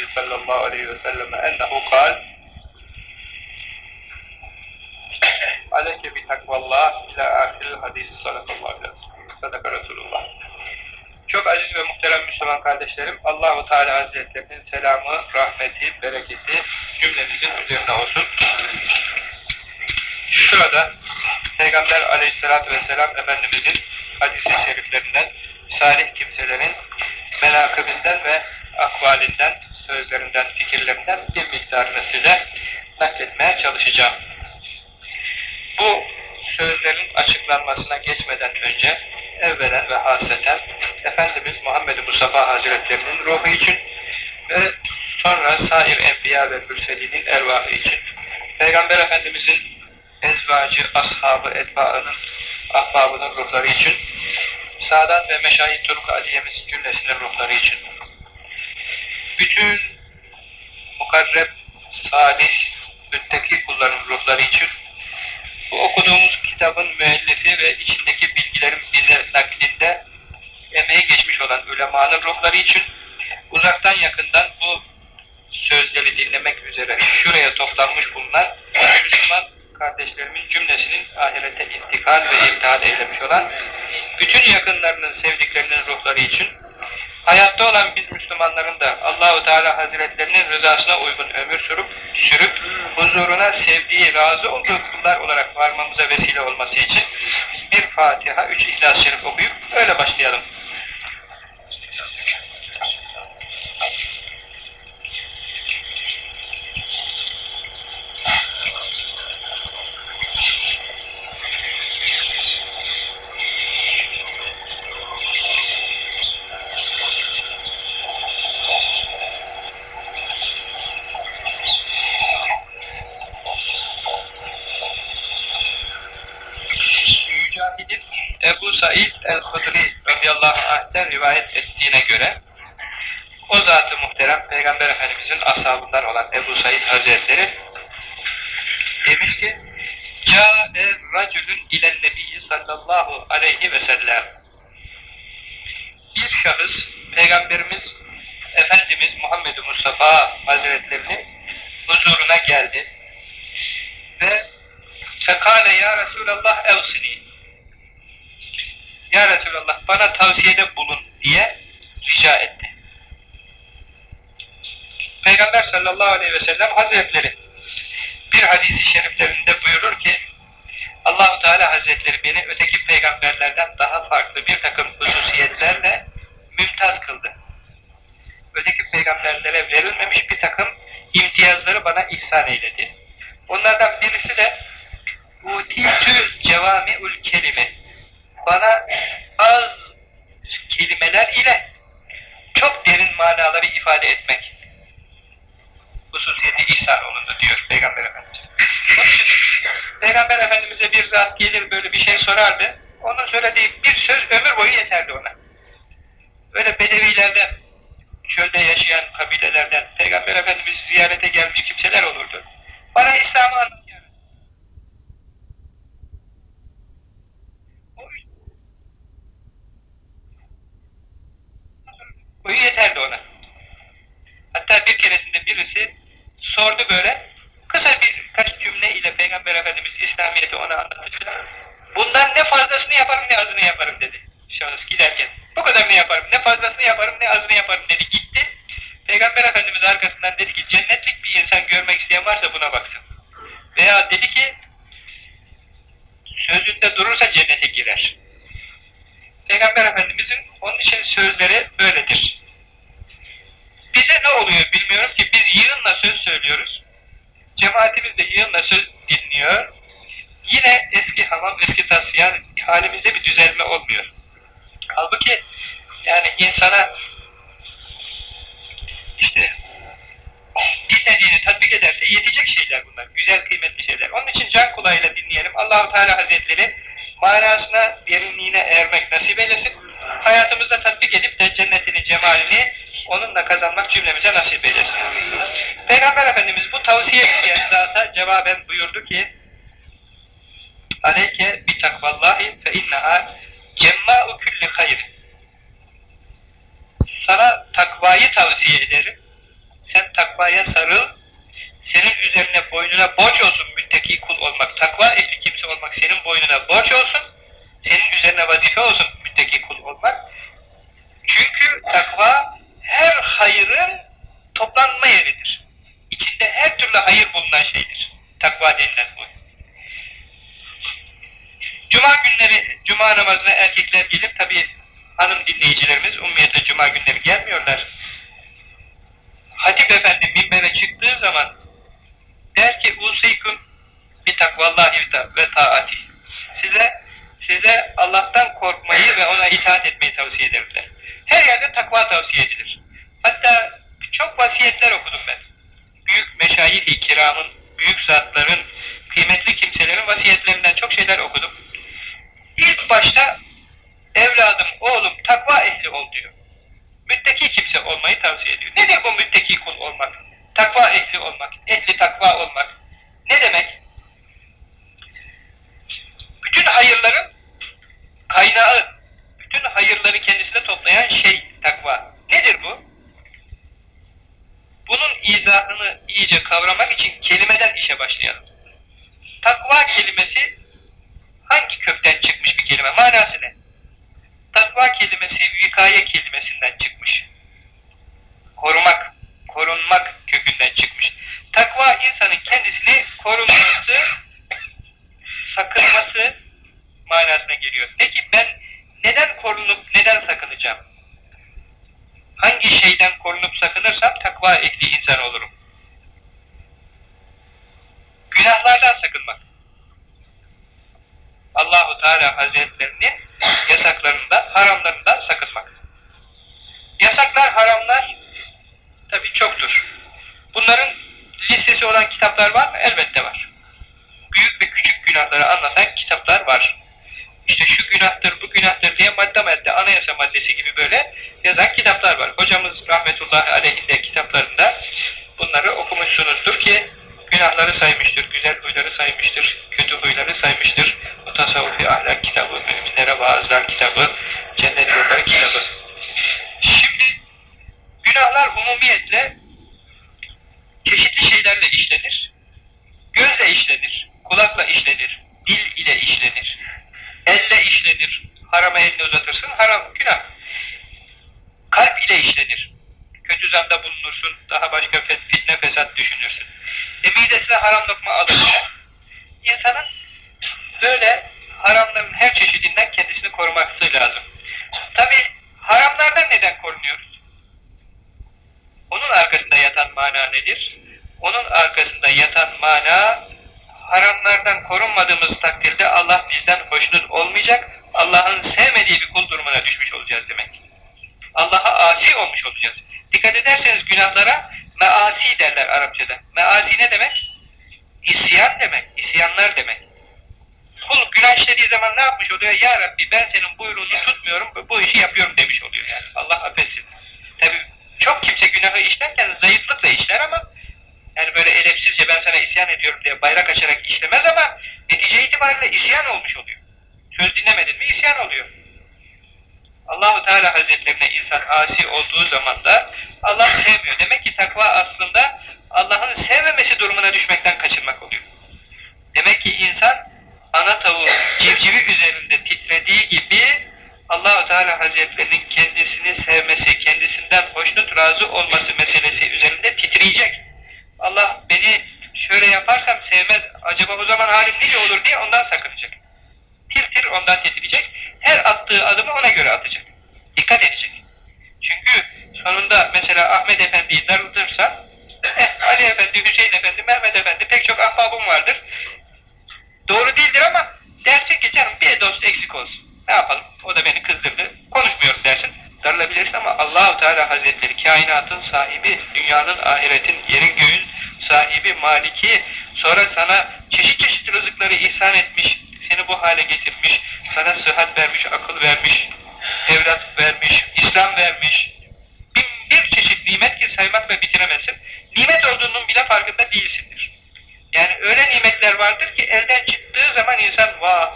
النبي صلى الله عليه وسلم أنه قال عليك بتقوى الله إلى آخر الحديث صدق الله عليه صدق Resulullah. Çok aziz ve muhterem Müslüman kardeşlerim, Allahu Teala Hazretlerinin selamı, rahmeti, bereketi cümlemizin üzerine olsun. Sırada Peygamber Aleyhisselatü Vesselam Efendimizin hadis-i şeriflerinden, salih kimselerin menakıbinden ve akvalinden, sözlerinden, fikirlerinden bir miktarını size nakletmeye çalışacağım. Bu sözlerin açıklanmasına geçmeden önce evvelen ve hasreten Efendimiz Muhammed Mustafa Hazretlerinin ruhu için ve sonra sair enbiya ve mürselinin ervahı için Peygamber Efendimizin ezvacı, ashabı, etbaının, ahbabının ruhları için Sadat ve Meşayi Turuk Aliye'mizin cümlesinin ruhları için bütün mukarreb, salih, müttaki kulların ruhları için bu okuduğumuz kitabın müellifi ve içindeki bilgilerin bize naklinde emeği geçmiş olan ulemanın ruhları için uzaktan yakından bu sözleri dinlemek üzere şuraya toplanmış bulunan Müslüman kardeşlerimin cümlesinin ahirete intikal ve irtihal eylemiş olan bütün yakınlarının, sevdiklerinin ruhları için hayatta olan biz Müslümanların da Allahu Teala Hazretlerinin rızasına uygun ömür sürüp, sürüp huzuruna sevdiği, razı olduğu kullar olarak varmamıza vesile olması için bir Fatiha, üç İhlas-ı Şerif okuyup öyle başlayalım. Mücahid'in Ebu Said el-Hudri radıyallahu anh'ten rivayet ettiğine göre o zatı muhterem Peygamber Efendimizin ashabından olan Ebu Said Hazretleri demiş ki Câe racülün ilen nebiyyi sallallahu aleyhi ve sellem. Bir şahıs Peygamberimiz Efendimiz Muhammed Mustafa Hazretlerinin huzuruna geldi ve fekale ya Resulallah evsini ya Resulallah bana tavsiyede bulun diye rica etti. Peygamber sallallahu aleyhi ve sellem Hazretleri bir hadisi şeriflerinde buyurur ki Allahu Teala Hazretleri beni öteki peygamberlerden daha farklı bir takım hususiyetlerle mümtaz kıldı. Öteki peygamberlere verilmemiş bir takım imtiyazları bana ihsan eyledi. Onlardan birisi de utitü cevami'ül kelime bana az kelimeler ile çok derin manaları ifade etmek hususiyeti ihsan olundu diyor Peygamber Efendimiz. Peygamber Efendimiz'e bir zat gelir böyle bir şey sorardı. Onun söylediği bir söz ömür boyu yeterdi ona. Öyle bedevilerden, çölde yaşayan kabilelerden Peygamber Efendimiz ziyarete gelmiş kimseler olurdu. Bana İslam'ı Bu yeterdi ona. Hatta bir keresinde birisi sordu böyle, kısa birkaç cümle ile Peygamber Efendimiz İslamiyet'i ona anlatınca, bundan ne fazlasını yaparım ne azını yaparım dedi şahıs giderken. Bu kadar ne yaparım, ne fazlasını yaparım ne azını yaparım dedi gitti. Peygamber Efendimiz arkasından dedi ki cennetlik bir insan görmek isteyen varsa buna baksın. Veya dedi ki sözünde durursa cennete girer. Peygamber Efendimizin onun için sözleri böyledir. Bize ne oluyor bilmiyorum ki biz yığınla söz söylüyoruz. Cemaatimiz de yığınla söz dinliyor. Yine eski hamam, eski tas yani halimizde bir düzelme olmuyor. Halbuki yani insana işte dinlediğini tatbik ederse yetecek şeyler bunlar. Güzel, kıymetli şeyler. Onun için can kulağıyla dinleyelim. Allahu Teala Hazretleri manasına, derinliğine ermek nasip eylesin. Hayatımızda tatbik edip de cennetini, cemalini onunla kazanmak cümlemize nasip eylesin. Peygamber Efendimiz bu tavsiye edilen zata cevaben buyurdu ki Aleyke bi takvallahi fe inneha cemmâ'u külli hayr. Sana takvayı tavsiye ederim. Sen takvaya sarıl. Senin üzerine boynuna borç olsun müttaki kul olmak. Takva ehli kimse olmak senin boynuna borç olsun. Senin üzerine vazife olsun müttaki kul olmak. Çünkü takva her hayırın toplanma yeridir. İçinde her türlü hayır bulunan şeydir. Takva denilen bu. Cuma günleri, cuma namazına erkekler gelip tabi hanım dinleyicilerimiz ummiyete cuma günleri gelmiyorlar. Hatip efendi minbere çıktığı zaman der ki useykum bi takvallahi ve taati. Size size Allah'tan korkmayı ve ona itaat etmeyi tavsiye ederler. Her yerde takva tavsiye edilir. Hatta çok vasiyetler okudum ben. Büyük meşayih-i kiramın, büyük zatların, kıymetli kimselerin vasiyetlerinden çok şeyler okudum. İlk başta evladım, oğlum takva ehli ol diyor. Mütteki kimse olmayı tavsiye ediyor. Nedir bu mütteki kul olmak? Takva ehli olmak, ehli takva olmak. Ne demek? Bütün hayırların kaynağı, bütün hayırları kendisine toplayan şey takva. Nedir bu? Bunun izahını iyice kavramak için kelimeden işe başlayalım. Takva kelimesi hangi kökten çıkmış bir kelime? Manası ne? Takva kelimesi vikaye kelimesinden çıkmış. Korumak, korunmak kökünden çıkmış. Takva insanın kendisini korunması, sakınması manasına geliyor. Peki ben neden korunup neden sakınacağım? Hangi şeyden korunup sakınırsam takva ehli insan olurum. Günahlardan sakınmak. Allahu Teala Hazretlerinin yasaklarından, haramlarından sakınmak. Yasaklar, haramlar tabi çoktur. Bunların listesi olan kitaplar var mı? Elbette var. Büyük ve küçük günahları anlatan kitaplar var. İşte şu günahtır, bu günahtır diye madde madde, anayasa maddesi gibi böyle yazan kitaplar var. Hocamız rahmetullahi aleyhinde kitaplarında bunları okumuşsunuzdur ki günahları saymıştır, güzel huyları saymıştır, kötü huyları saymıştır. Bu tasavvufi ahlak kitabı, müminlere vaazlar kitabı, cennet yolları kitabı. Şimdi günahlar umumiyetle çeşitli şeylerle işlenir. Gözle işlenir, kulakla işlenir, dil ile işlenir, elle işlenir. Harama elini uzatırsın, haram, günah. Kalp ile işlenir. Kötü zanda bulunursun, daha başka fitne fesat düşünürsün. E midesine haram lokma alır. İnsanın böyle haramların her çeşidinden kendisini koruması lazım. Tabi haramlardan neden korunuyoruz? Onun arkasında yatan mana nedir? Onun arkasında yatan mana haramlardan korunmadığımız takdirde Allah bizden hoşnut olmayacak, Allah'ın sevmediği bir kul durumuna düşmüş olacağız demek. Allah'a asi olmuş olacağız. Dikkat ederseniz günahlara measi derler Arapçada. Measi ne demek? İsyan demek, isyanlar demek. Kul günah işlediği zaman ne yapmış oluyor? Ya Rabbi ben senin buyruğunu tutmuyorum, bu işi yapıyorum demiş oluyor yani. Allah affetsin. Tabi çok kimse günahı işlerken zayıflıkla işler ama yani böyle edepsizce ben sana isyan ediyorum diye bayrak açarak işlemez ama netice itibariyle isyan olmuş oluyor. Söz dinlemedin mi isyan oluyor. Allahu Teala Hazretlerine insan asi olduğu zaman da Allah sevmiyor. Demek ki takva aslında Allah'ın sevmemesi durumuna düşmekten kaçınmak oluyor. Demek ki insan ana tavuğun civcivi üzerinde titrediği gibi Allahu Teala Hazretlerinin kendisini sevmesi, kendisinden hoşnut razı olması meselesi üzerinde titreyecek. Allah beni şöyle yaparsam sevmez, acaba o zaman halim nice olur diye ondan sakınacak. Tir tir ondan titreyecek, her attığı adımı ona göre atacak. Dikkat edecek. Çünkü sonunda mesela Ahmet Efendi'yi darıltırsa, eh, Ali Efendi, Hüseyin Efendi, Mehmet Efendi pek çok ahbabım vardır. Doğru değildir ama derse canım bir dost eksik olsun. Ne yapalım? O da beni kızdırdı. Konuşmuyorum dersin. Darılabilirsin ama Allahu Teala Hazretleri kainatın sahibi, dünyanın, ahiretin, yerin göğün sahibi, maliki, sonra sana çeşit çeşit rızıkları ihsan etmiş, seni bu hale getirmiş, sana sıhhat vermiş, akıl vermiş, evlat vermiş, İslam vermiş, bin bir nimet ki saymakla bitiremezsin. Nimet olduğunun bile farkında değilsindir. Yani öyle nimetler vardır ki elden çıktığı zaman insan vah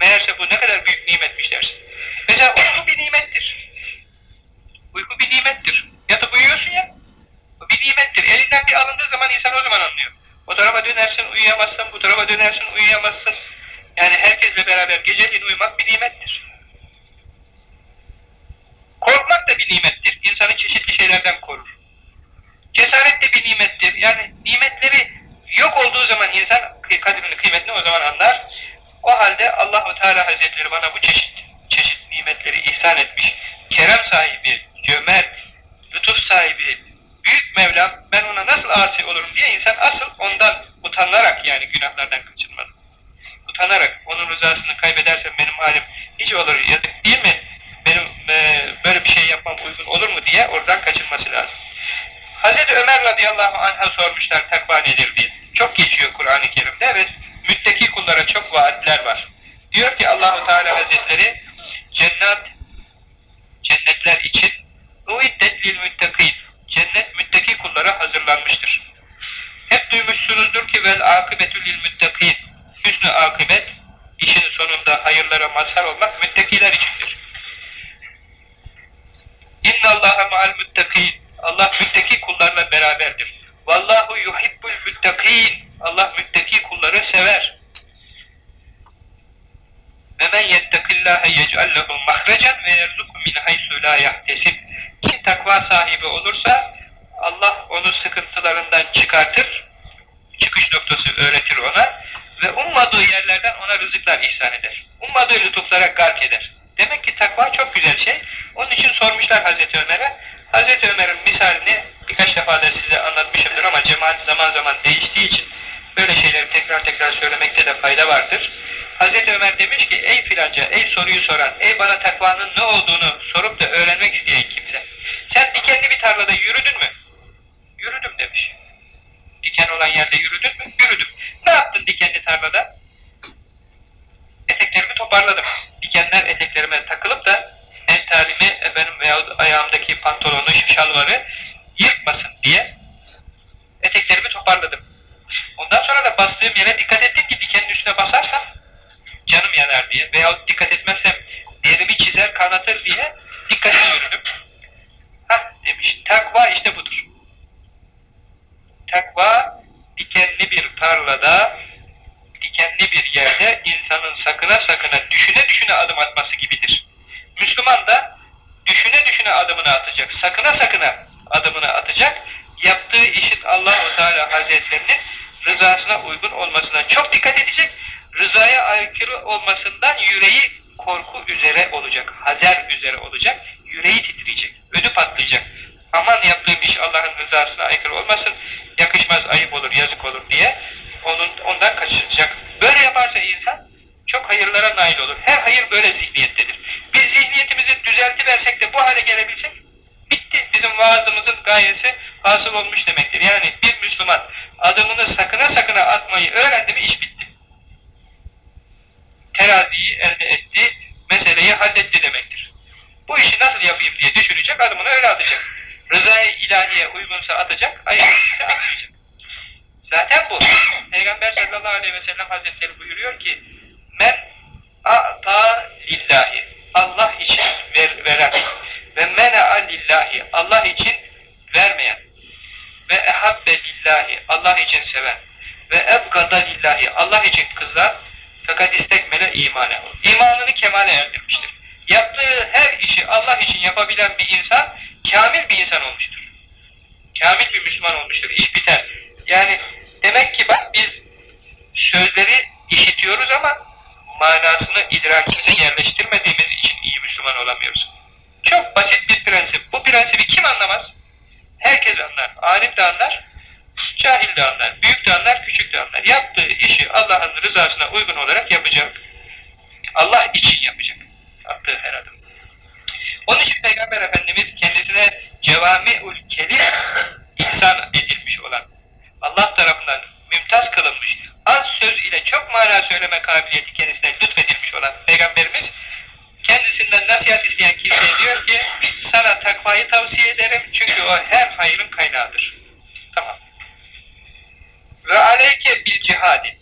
meğerse bu ne kadar büyük nimetmiş dersin. Mesela uyku bir nimettir. Uyku bir nimettir. Yatıp uyuyorsun ya, bir nimettir. Elinden bir alındığı zaman insan o zaman anlıyor. O tarafa dönersin uyuyamazsın, bu tarafa dönersin uyuyamazsın. Yani herkesle beraber geceliğin uyumak bir nimettir. Korkmak da bir nimettir. İnsanı çeşitli şeylerden korur. Cesaret de bir nimettir. Yani nimetleri yok olduğu zaman insan kadrini kıymetini o zaman anlar. O halde Allahu Teala Hazretleri bana bu çeşit çeşit nimetleri ihsan etmiş. Kerem sahibi, cömert, lütuf sahibi, büyük Mevlam ben ona nasıl asi olurum diye insan asıl ondan utanarak yani günahlardan kaçınmalı. Utanarak onun rızasını kaybedersem benim halim hiç olur yazık değil mi? Benim e, böyle bir şey yapmam uygun olur mu diye oradan kaçınması lazım. Hazreti Ömer radıyallahu anh'a sormuşlar takva nedir diye. Çok geçiyor Kur'an-ı Kerim'de ve müttaki kullara çok vaatler var. Diyor ki Allahu Teala Hazretleri cennet cennetler için uiddet lil müttakîn cennet müttaki kullara hazırlanmıştır. Hep duymuşsunuzdur ki vel akıbetü lil müttakîn hüsnü akıbet işin sonunda hayırlara mazhar olmak müttakiler içindir. İnna Allaha ma'al müttakîn Allah müttaki kullarla beraberdir. Vallahu yuhibbul müttakîn Allah müttaki kulları sever. Ve men yettekillâhe yec'allehu mahrecen ve yerzuku min haysu la yahtesib. Kim takva sahibi olursa Allah onu sıkıntılarından çıkartır, çıkış noktası öğretir ona ve ummadığı yerlerden ona rızıklar ihsan eder. Ummadığı lütuflara gark eder. Demek ki takva çok güzel şey. Onun için sormuşlar Hazreti Ömer'e. Hazreti Ömer'in misalini birkaç defa da size anlatmışımdır ama cemaat zaman zaman değiştiği için böyle şeyleri tekrar tekrar söylemekte de fayda vardır. Hazreti Ömer demiş ki ey filanca, ey soruyu soran, ey bana takvanın ne olduğunu sorup da öğrenmek isteyen kimse. Sen dikenli bir tarlada yürüdün mü? Yürüdüm demiş. Diken olan yerde yürüdün mü? Yürüdüm. Ne yaptın dikenli tarlada? Eteklerimi toparladım. Dikenler eteklerime takılıp da entalimi efendim veyahut ayağımdaki pantolonu, şalvarı yırtmasın diye eteklerimi toparladım. Ondan sonra da bastığım yere dikkat ettim ki dikenin üstüne basarsam canım yanar diye veyahut dikkat etmezsem derimi çizer, kanatır diye dikkatli yürüdüm. Hah demiş, takva işte budur. Takva dikenli bir tarlada, dikenli bir yerde insanın sakına sakına, düşüne düşüne adım atması gibidir. Müslüman da düşüne düşüne adımını atacak, sakına sakına adımını atacak, yaptığı işin Allah-u Teala Hazretlerinin rızasına uygun olmasına çok dikkat edecek, rızaya aykırı olmasından yüreği korku üzere olacak, hazer üzere olacak, yüreği titreyecek, ödü patlayacak. Aman yaptığım iş Allah'ın rızasına aykırı olmasın, yakışmaz, ayıp olur, yazık olur diye onun, ondan kaçınacak. Böyle yaparsa insan çok hayırlara nail olur. Her hayır böyle zihniyettedir. Biz zihniyetimizi düzeltiversek de bu hale gelebilsek, bitti. Bizim vaazımızın gayesi hasıl olmuş demektir. Yani bir Müslüman adımını sakına sakına atmayı öğrendi mi iş bitti. Teraziyi elde etti, meseleyi halletti demektir. Bu işi nasıl yapayım diye düşünecek, adımını öyle atacak. Rızayı ilahiye uygunsa atacak, ayrılırsa atmayacak. Zaten bu. Peygamber sallallahu aleyhi ve sellem hazretleri buyuruyor ki men a'ta lillahi Allah için ver, veren ve mena'a lillahi Allah için vermeyen ve ehabbe lillahi Allah için seven ve ebgada lillahi Allah için kızan fakat istekmele imane. İmanını kemale erdirmiştir. Yaptığı her işi Allah için yapabilen bir insan kamil bir insan olmuştur. Kamil bir Müslüman olmuştur. İş biter. Yani demek ki bak biz sözleri işitiyoruz ama manasını idrakimize yerleştirmediğimiz için iyi Müslüman olamıyoruz. Çok basit bir prensip. Bu prensibi kim anlamaz? Herkes anlar. Alim de anlar, cahil de anlar, büyük de anlar, küçük de anlar. Yaptığı işi Allah'ın rızasına uygun olarak yapacak. Allah için yapacak. Attığı her adım. Onun için Peygamber Efendimiz kendisine cevami-ül kelim ihsan edilmiş olan, Allah tarafından mümtaz kılınmış, az söz ile çok mana söyleme kabiliyeti kendisine lütfedilmiş olan Peygamberimiz kendisinden nasihat isteyen kimseye diyor ki sana takvayı tavsiye ederim. Çünkü o her hayrın kaynağıdır. Tamam. Ve aleyke bil cihadi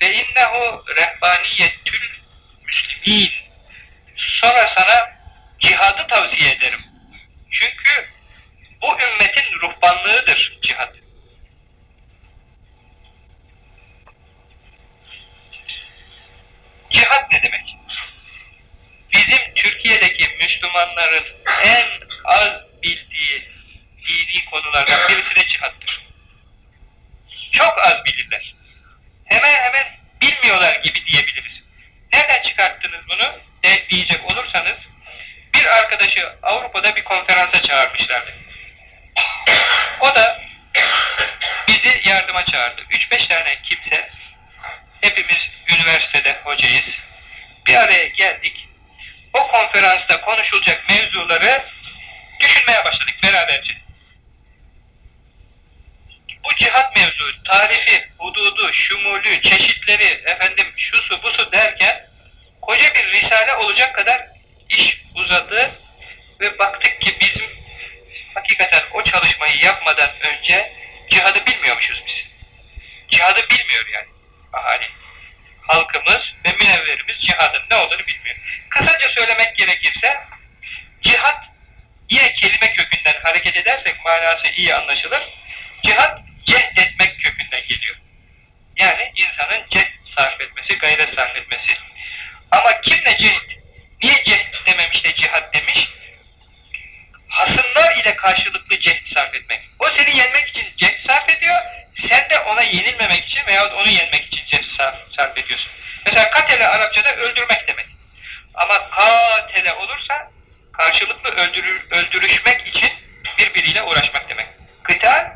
fe innehu rehbaniyettül müslimin sonra sana cihadı tavsiye ederim. Çünkü bu ümmetin ruhbanlığıdır cihad. Cihad ne demek? Bizim Türkiye'deki Müslümanların en az bildiği dini konulardan birisi de cihattır. Çok az bilirler. Hemen hemen bilmiyorlar gibi diyebiliriz. Nereden çıkarttınız bunu de diyecek olursanız bir arkadaşı Avrupa'da bir konferansa çağırmışlardı. O da bizi yardıma çağırdı. 3-5 tane kimse hepimiz üniversitede hocayız. Bir araya geldik. O konferansta konuşulacak mevzuları düşünmeye başladık beraberce. Bu cihat mevzu, tarifi, hududu, şumulü, çeşitleri, efendim şusu busu derken koca bir risale olacak kadar iş uzadı ve baktık ki bizim hakikaten o çalışmayı yapmadan önce cihadı bilmiyormuşuz biz. Cihadı bilmiyor yani ahali. Halkımız ve münevverimiz cihadın ne olduğunu bilmiyor. Kısaca söylemek gerekirse cihat yine kelime kökünden hareket edersek manası iyi anlaşılır. Cihat cehd etmek kökünden geliyor. Yani insanın cehd sarf etmesi, gayret sarf etmesi. Ama kimle cehd? Niye cehd dememiş de cihat demiş? Hasımlar ile karşılıklı cehd sarf etmek. O seni yenmek için cehd sarf ediyor, sen de ona yenilmemek için veya onu yenmek için cehd sarf, sarf ediyorsun. Mesela katele Arapçada öldürmek demek. Ama katele olursa karşılıklı öldürür, öldürüşmek için birbiriyle uğraşmak demek. Kıtal,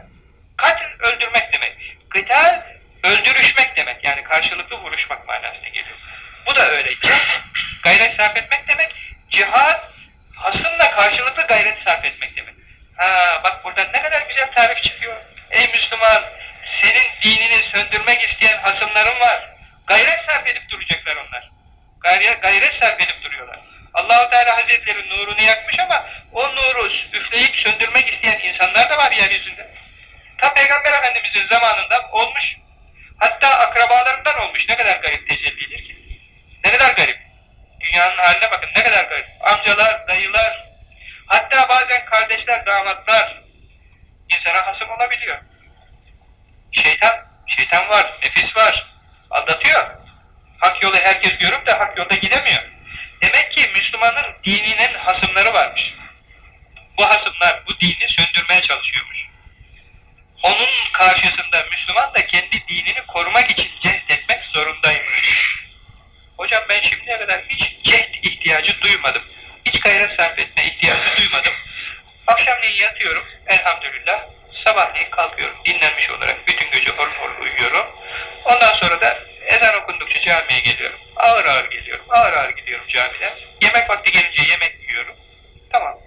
katil öldürmek demek. Kıtal, öldürüşmek demek. Yani karşılıklı vuruşmak manasına geliyor. Bu da öyle. Cehd, gayret sarf etmek demek. Cihad, hasımla karşılıklı gayret sarf etmek demek. Ha, bak buradan ne kadar güzel tarif çıkıyor. Ey Müslüman, senin dinini söndürmek isteyen hasımların var. Gayret sarf edip duracaklar onlar. Gayret, gayret sarf edip duruyorlar. Allahu Teala Hazretleri nurunu yakmış ama o nuru üfleyip söndürmek isteyen insanlar da var yeryüzünde. Ta Peygamber Efendimiz'in zamanında olmuş. Hatta akrabalarından olmuş. Ne kadar garip tecellidir ki. Ne kadar garip. Dünyanın haline bakın ne kadar garip. Amcalar, dayılar, hatta bazen kardeşler, damatlar insana hasım olabiliyor. Şeytan, şeytan var, nefis var. Aldatıyor. Hak yolu herkes görüp de hak yolda gidemiyor. Demek ki Müslümanın dininin hasımları varmış. Bu hasımlar bu dini söndürmeye çalışıyormuş. Onun karşısında Müslüman da kendi dinini korumak için cehd etmek zorundaymış. Hocam ben şimdiye kadar hiç cehd ihtiyacı duymadım. Hiç gayret sarf etme ihtiyacı duymadım. Akşamleyin yatıyorum elhamdülillah. Sabahleyin kalkıyorum dinlenmiş olarak. Bütün gece hor hor uyuyorum. Ondan sonra da ezan okundukça camiye geliyorum. Ağır ağır geliyorum. Ağır ağır gidiyorum camide. Yemek vakti gelince yemek yiyorum. Tamam.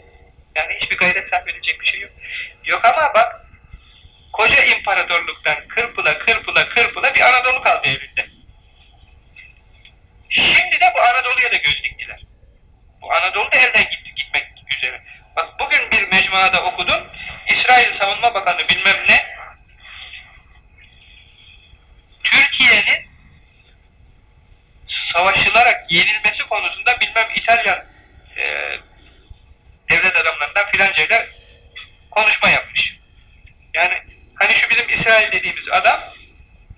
Yani hiçbir gayret sarf edilecek bir şey yok. Yok ama bak koca imparatorluktan kırpıla kırpıla kırpıla bir Anadolu kaldı elinde. Şimdi de bu Anadolu'ya da göz diktiler. Bu Anadolu da elden gitti, gitmek üzere. Bak bugün bir mecmuada okudum. İsrail Savunma Bakanı bilmem ne Türkiye'nin savaşılarak yenilmesi konusunda bilmem İtalyan e, devlet adamlarından filancayla konuşma yapmış. Yani hani şu bizim İsrail dediğimiz adam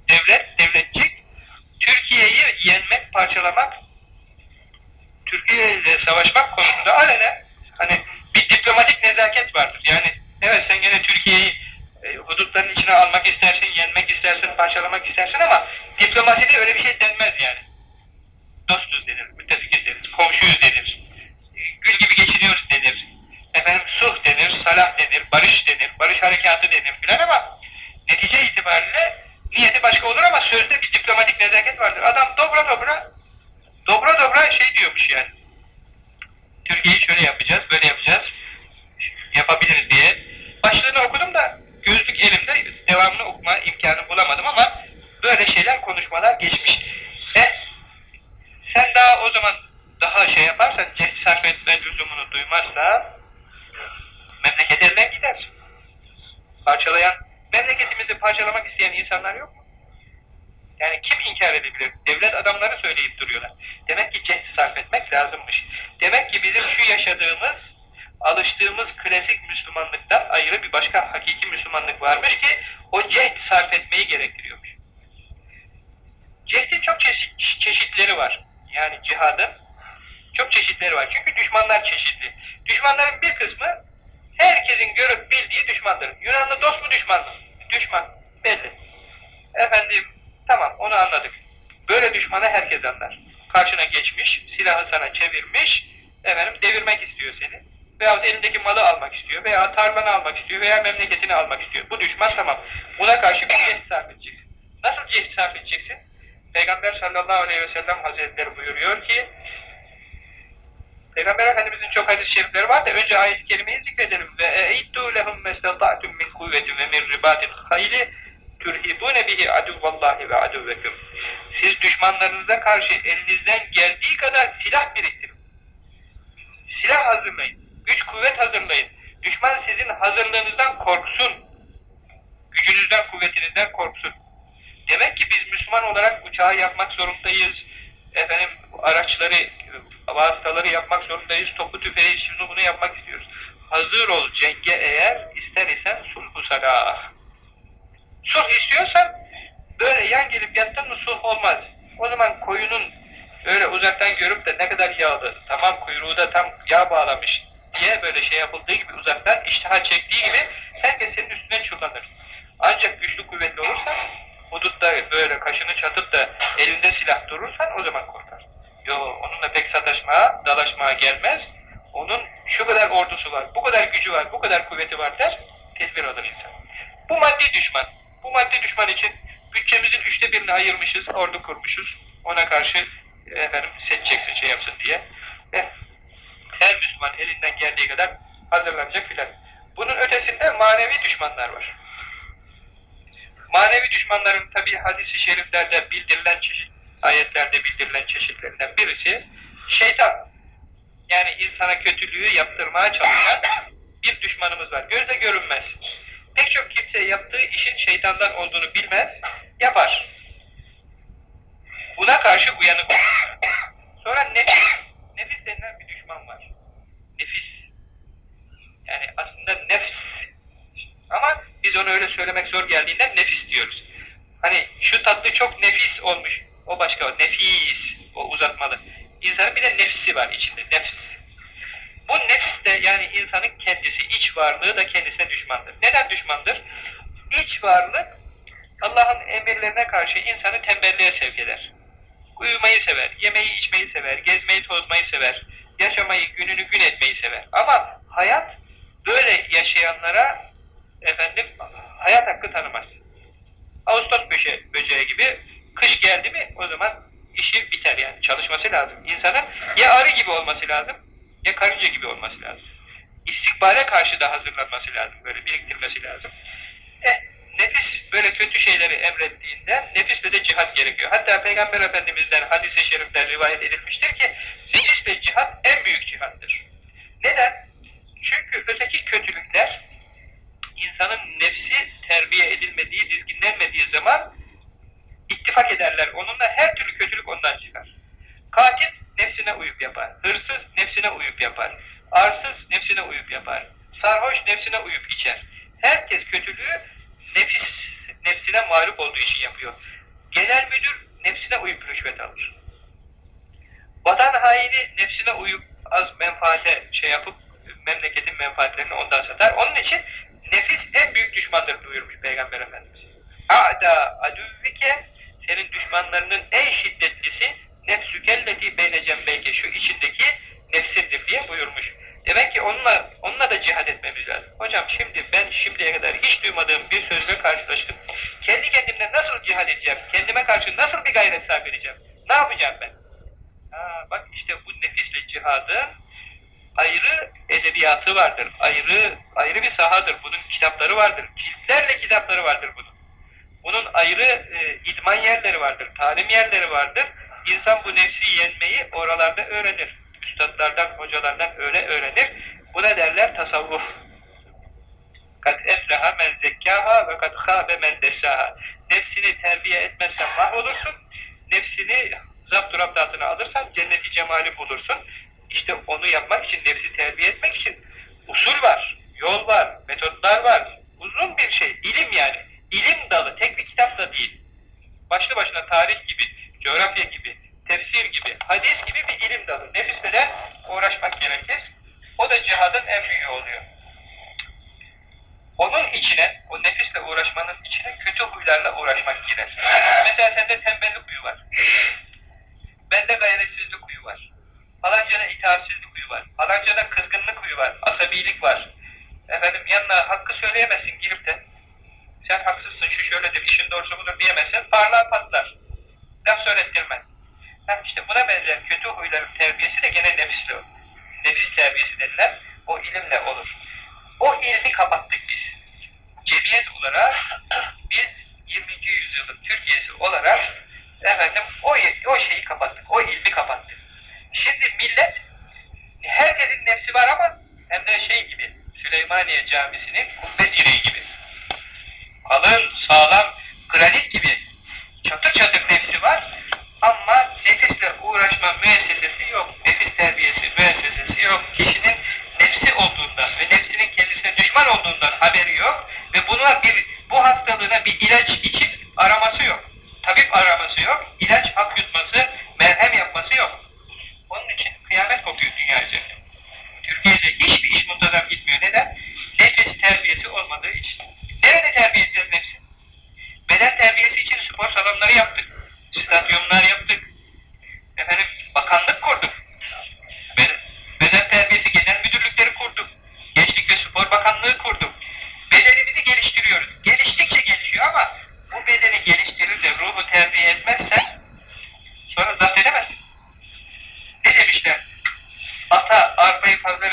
devlet, devletçik Türkiye'yi yenmek, parçalamak Türkiye ile savaşmak konusunda alene vardır. Yani evet sen gene Türkiye'yi e, hudutların içine almak istersin, yenmek istersin, parçalamak istersin ama diplomaside öyle bir şey denmez yani. Dostuz denir, müttefikiz denir, komşuyuz denir, e, gül gibi geçiniyoruz denir, efendim suh denir, salah denir, barış denir, barış harekatı denir filan ama netice itibariyle niyeti başka olur ama sözde bir diplomatik nezaket vardır. Adam dobra dobra dobra dobra şey diyormuş yani. Türkiye'yi şöyle yapacağız, böyle yapacağız, yapabiliriz diye. Başlığını okudum da gözlük elimde devamını okuma imkanı bulamadım ama böyle şeyler, konuşmalar geçmiş. E, sen daha o zaman daha şey yaparsan, cehd sarf etme lüzumunu duymazsa Memleket elden. Parçalayan, memleketimizi parçalamak isteyen insanlar yok mu? Yani kim inkar edebilir? Devlet adamları söyleyip duruyorlar. Demek ki cehd sarf etmek lazımmış. Demek ki bizim şu yaşadığımız, alıştığımız klasik Müslümanlıktan ayrı bir başka hakiki Müslümanlık varmış ki o cehd sarf etmeyi gerektiriyormuş. Cehdin çok çeşit, çeşitleri var. Yani cihadın çok çeşitleri var. Çünkü düşmanlar çeşitli. Düşmanların bir kısmı herkesin görüp bildiği düşmandır. Yunanlı dost mu düşman mı? Düşman. Belli. Efendim tamam onu anladık. Böyle düşmanı herkes anlar. Karşına geçmiş, silahı sana çevirmiş, efendim devirmek istiyor seni. Veyahut elindeki malı almak istiyor, veya tarlanı almak istiyor, veya memleketini almak istiyor. Bu düşman tamam. Buna karşı bir cehd sarf edeceksin. Nasıl cehd sarf edeceksin? Peygamber sallallahu aleyhi ve sellem hazretleri buyuruyor ki Peygamber Efendimizin çok hadis-i şerifleri var da önce ayet-i kerimeyi zikredelim. Ve e'iddu lehum mestata'tum min kuvvetin ve min ribatil hayli turhibune bihi aduvallahi ve aduvvekum. Siz düşmanlarınıza karşı elinizden geldiği kadar silah biriktirin. Silah hazırlayın. Güç kuvvet hazırlayın. Düşman sizin hazırlığınızdan korksun. Gücünüzden, kuvvetinizden korksun. Demek ki biz Müslüman olarak uçağı yapmak zorundayız. Efendim araçları, vasıtaları yapmak zorundayız. Topu tüfeği, şimdi bunu yapmak istiyoruz. Hazır ol cenge eğer ister isen sulhu salah. Sulh istiyorsan böyle yan gelip yattın mı sulh olmaz. O zaman koyunun öyle uzaktan görüp de ne kadar yağlı, tamam kuyruğu da tam yağ bağlamış diye böyle şey yapıldığı gibi uzaktan iştiha çektiği gibi herkes senin üstüne çullanır. Ancak güçlü kuvvetli olursan hudutta böyle kaşını çatıp da elinde silah durursan o zaman korkar. Yo onunla pek sataşmaya, dalaşmaya gelmez. Onun şu kadar ordusu var, bu kadar gücü var, bu kadar kuvveti var der, tedbir alır insan. Bu maddi düşman. Bu maddi düşman için bütçemizin üçte birini ayırmışız, ordu kurmuşuz. Ona karşı efendim seçeceksin şey yapsın diye. Eh, her Müslüman elinden geldiği kadar hazırlanacak filan. Bunun ötesinde manevi düşmanlar var. Manevi düşmanların tabi hadisi şeriflerde bildirilen çeşit, ayetlerde bildirilen çeşitlerinden birisi şeytan. Yani insana kötülüğü yaptırmaya çalışan bir düşmanımız var. Gözle görünmez. Pek çok kimse yaptığı işin şeytandan olduğunu bilmez, yapar. Buna karşı uyanık olur. Sonra nefis. Nefis denilen bir düşman var. Yani aslında nefs. Ama biz onu öyle söylemek zor geldiğinden nefis diyoruz. Hani şu tatlı çok nefis olmuş. O başka o. Nefis. O uzatmalı. İnsanın bir de nefsi var içinde. Nefs. Bu nefis de yani insanın kendisi, iç varlığı da kendisine düşmandır. Neden düşmandır? İç varlık Allah'ın emirlerine karşı insanı tembelliğe sevk eder. Uyumayı sever, yemeği içmeyi sever, gezmeyi tozmayı sever, yaşamayı, gününü gün etmeyi sever. Ama hayat böyle yaşayanlara efendim hayat hakkı tanımaz. Ağustos böce böceği gibi kış geldi mi o zaman işi biter yani çalışması lazım. İnsanın ya arı gibi olması lazım ya karınca gibi olması lazım. İstikbale karşı da hazırlanması lazım. Böyle biriktirmesi lazım. Eh, nefis böyle kötü şeyleri emrettiğinde nefisle de cihat gerekiyor. Hatta Peygamber Efendimiz'den hadis-i şerifler rivayet edilmiştir ki nefisle cihat en büyük cihattır. Neden? Çünkü öteki kötülükler insanın nefsi terbiye edilmediği, dizginlenmediği zaman ittifak ederler. Onunla her türlü kötülük ondan çıkar. Katil nefsine uyup yapar. Hırsız nefsine uyup yapar. Arsız nefsine uyup yapar. Sarhoş nefsine uyup içer. Herkes kötülüğü nefis, nefsine mağlup olduğu için yapıyor. Genel müdür nefsine uyup rüşvet alır. Vatan haini nefsine uyup az menfaate şey yapıp memleketin menfaatlerini ondan satar. Onun için nefis en büyük düşmandır buyurmuş Peygamber Efendimiz. A'da adüvvike senin düşmanlarının en şiddetlisi nefsükelleti beyne cembeyke şu içindeki nefsindir diye buyurmuş. Demek ki onunla, onunla da cihad etmemiz lazım. Hocam şimdi ben şimdiye kadar hiç duymadığım bir sözle karşılaştım. Kendi kendimle nasıl cihad edeceğim? Kendime karşı nasıl bir gayret sarf edeceğim? Ne yapacağım ben? Ha, bak işte bu nefisle cihadın ayrı edebiyatı vardır. Ayrı ayrı bir sahadır. Bunun kitapları vardır. Ciltlerle kitapları vardır bunun. Bunun ayrı e, idman yerleri vardır. Talim yerleri vardır. İnsan bu nefsi yenmeyi oralarda öğrenir. Üstadlardan, hocalardan öyle öğrenir. Buna derler tasavvuf. zekkaha ve kad khâbe men desâha. Nefsini terbiye etmezsen mahvolursun. Nefsini zapt altına alırsan cenneti cemali bulursun. İşte onu yapmak için, nefsi terbiye etmek için usul var, yol var, metotlar var. Uzun bir şey, ilim yani. İlim dalı, tek bir kitap da değil. Başlı başına tarih gibi, coğrafya gibi, tefsir gibi, hadis gibi bir ilim dalı. Nefisle de uğraşmak gerekir. O da cihadın en büyüğü oluyor. Onun içine, o nefisle uğraşmanın içine kötü huylarla uğraşmak girer. Mesela sende tembellik huyu var. Bende gayretsizlik huyu var. Falancada itaatsizlik huyu var. Falancada kızgınlık huyu var. Asabilik var. Efendim yanına hakkı söyleyemezsin girip de. Sen haksızsın şu şöyledir, işin doğrusu budur diyemezsen parlar patlar. Laf söylettirmez. Ha, işte buna benzer kötü huyların terbiyesi de gene nefisle olur. Nefis terbiyesi denilen o ilimle olur. O ilmi kapattık biz. Cemiyet olarak biz 20. yüzyılın Türkiye'si olarak efendim o, o şeyi kapattık, o ilmi kapattık. Şimdi millet herkesin nefsi var ama hem de şey gibi Süleymaniye Camisi'nin kubbe direği gibi. Kalın, sağlam, granit gibi çatır çatır nefsi var ama nefisle uğraşma müessesesi yok. Nefis terbiyesi müessesesi yok. Kişinin nefsi olduğundan ve nefsinin kendisine düşman olduğundan haberi yok ve buna bir bu hastalığına bir ilaç için araması yok. Tabip araması yok. ilaç hak yutması, merhem yapması yok. Onun için kıyamet kopuyor dünya üzerinde. Türkiye'de hiçbir iş muntazam gitmiyor. Neden? Nefis terbiyesi olmadığı için. Nerede terbiye edeceğiz nefsi? Beden terbiyesi için spor salonları yaptık. Stadyumlar yaptık. Efendim bakanlık kurduk. Beden terbiyesi genel müdürlükleri kurduk. Gençlik ve Spor Bakanlığı kurduk. Bedenimizi geliştiriyoruz. Geliştikçe gelişiyor ama bu bedeni geliştirir de ruhu terbiye etmezsen sonra zapt edemezsin. Ne demişler? Ata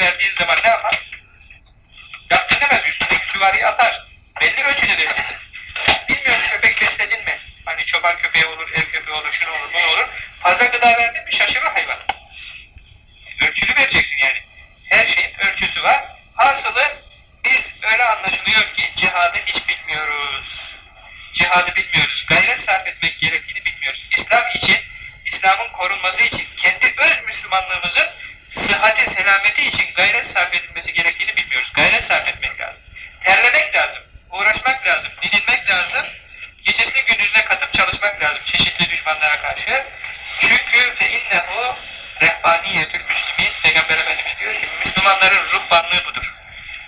verdiğin zaman ne yapar? Zapt edemez. Üstündeki süvariyi atar. Belli ölçüde vereceksin. Bilmiyorsun köpek besledin mi? Hani çoban köpeği olur, ev köpeği olur, şunu olur, bunu olur. Fazla gıda verdin mi şaşırır hayvan. Ölçülü vereceksin yani. Her şeyin ölçüsü var. Hasılı biz öyle anlaşılıyor ki cihadı hiç bilmiyoruz. Cihadı bilmiyoruz. Gayret sarf etmek gerektiğini bilmiyoruz. İslam için, İslam'ın korunması için, kendi öz Müslümanlığımızın sıhhati, selameti için gayret sarf edilmesi gerektiğini bilmiyoruz. Gayret sarf etmek lazım. Terlemek lazım. Uğraşmak lazım. Dinilmek lazım. Gecesini gündüzüne katıp çalışmak lazım çeşitli düşmanlara karşı. Çünkü fe innehu rehbaniyetül müslimin Peygamber Efendimiz diyor ki Müslümanların ruhbanlığı budur.